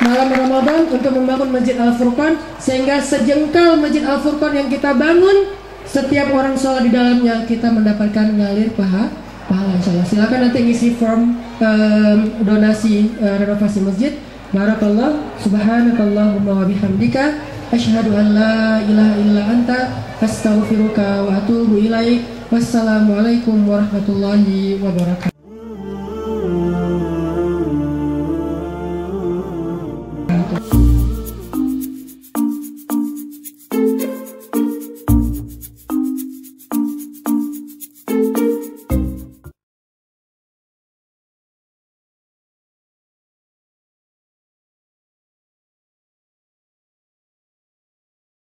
malam Ramadan untuk membangun Masjid Al-Furqan sehingga sejengkal Masjid Al-Furqan yang kita bangun setiap orang sholat di dalamnya kita mendapatkan ngalir paha pahala insyaallah. Silakan nanti ngisi form um, donasi uh, renovasi masjid. Barakallah subhanakallahumma wa bihamdika asyhadu an la ilaha illa anta astaghfiruka wa atubu ilaik. Wassalamualaikum warahmatullahi wabarakatuh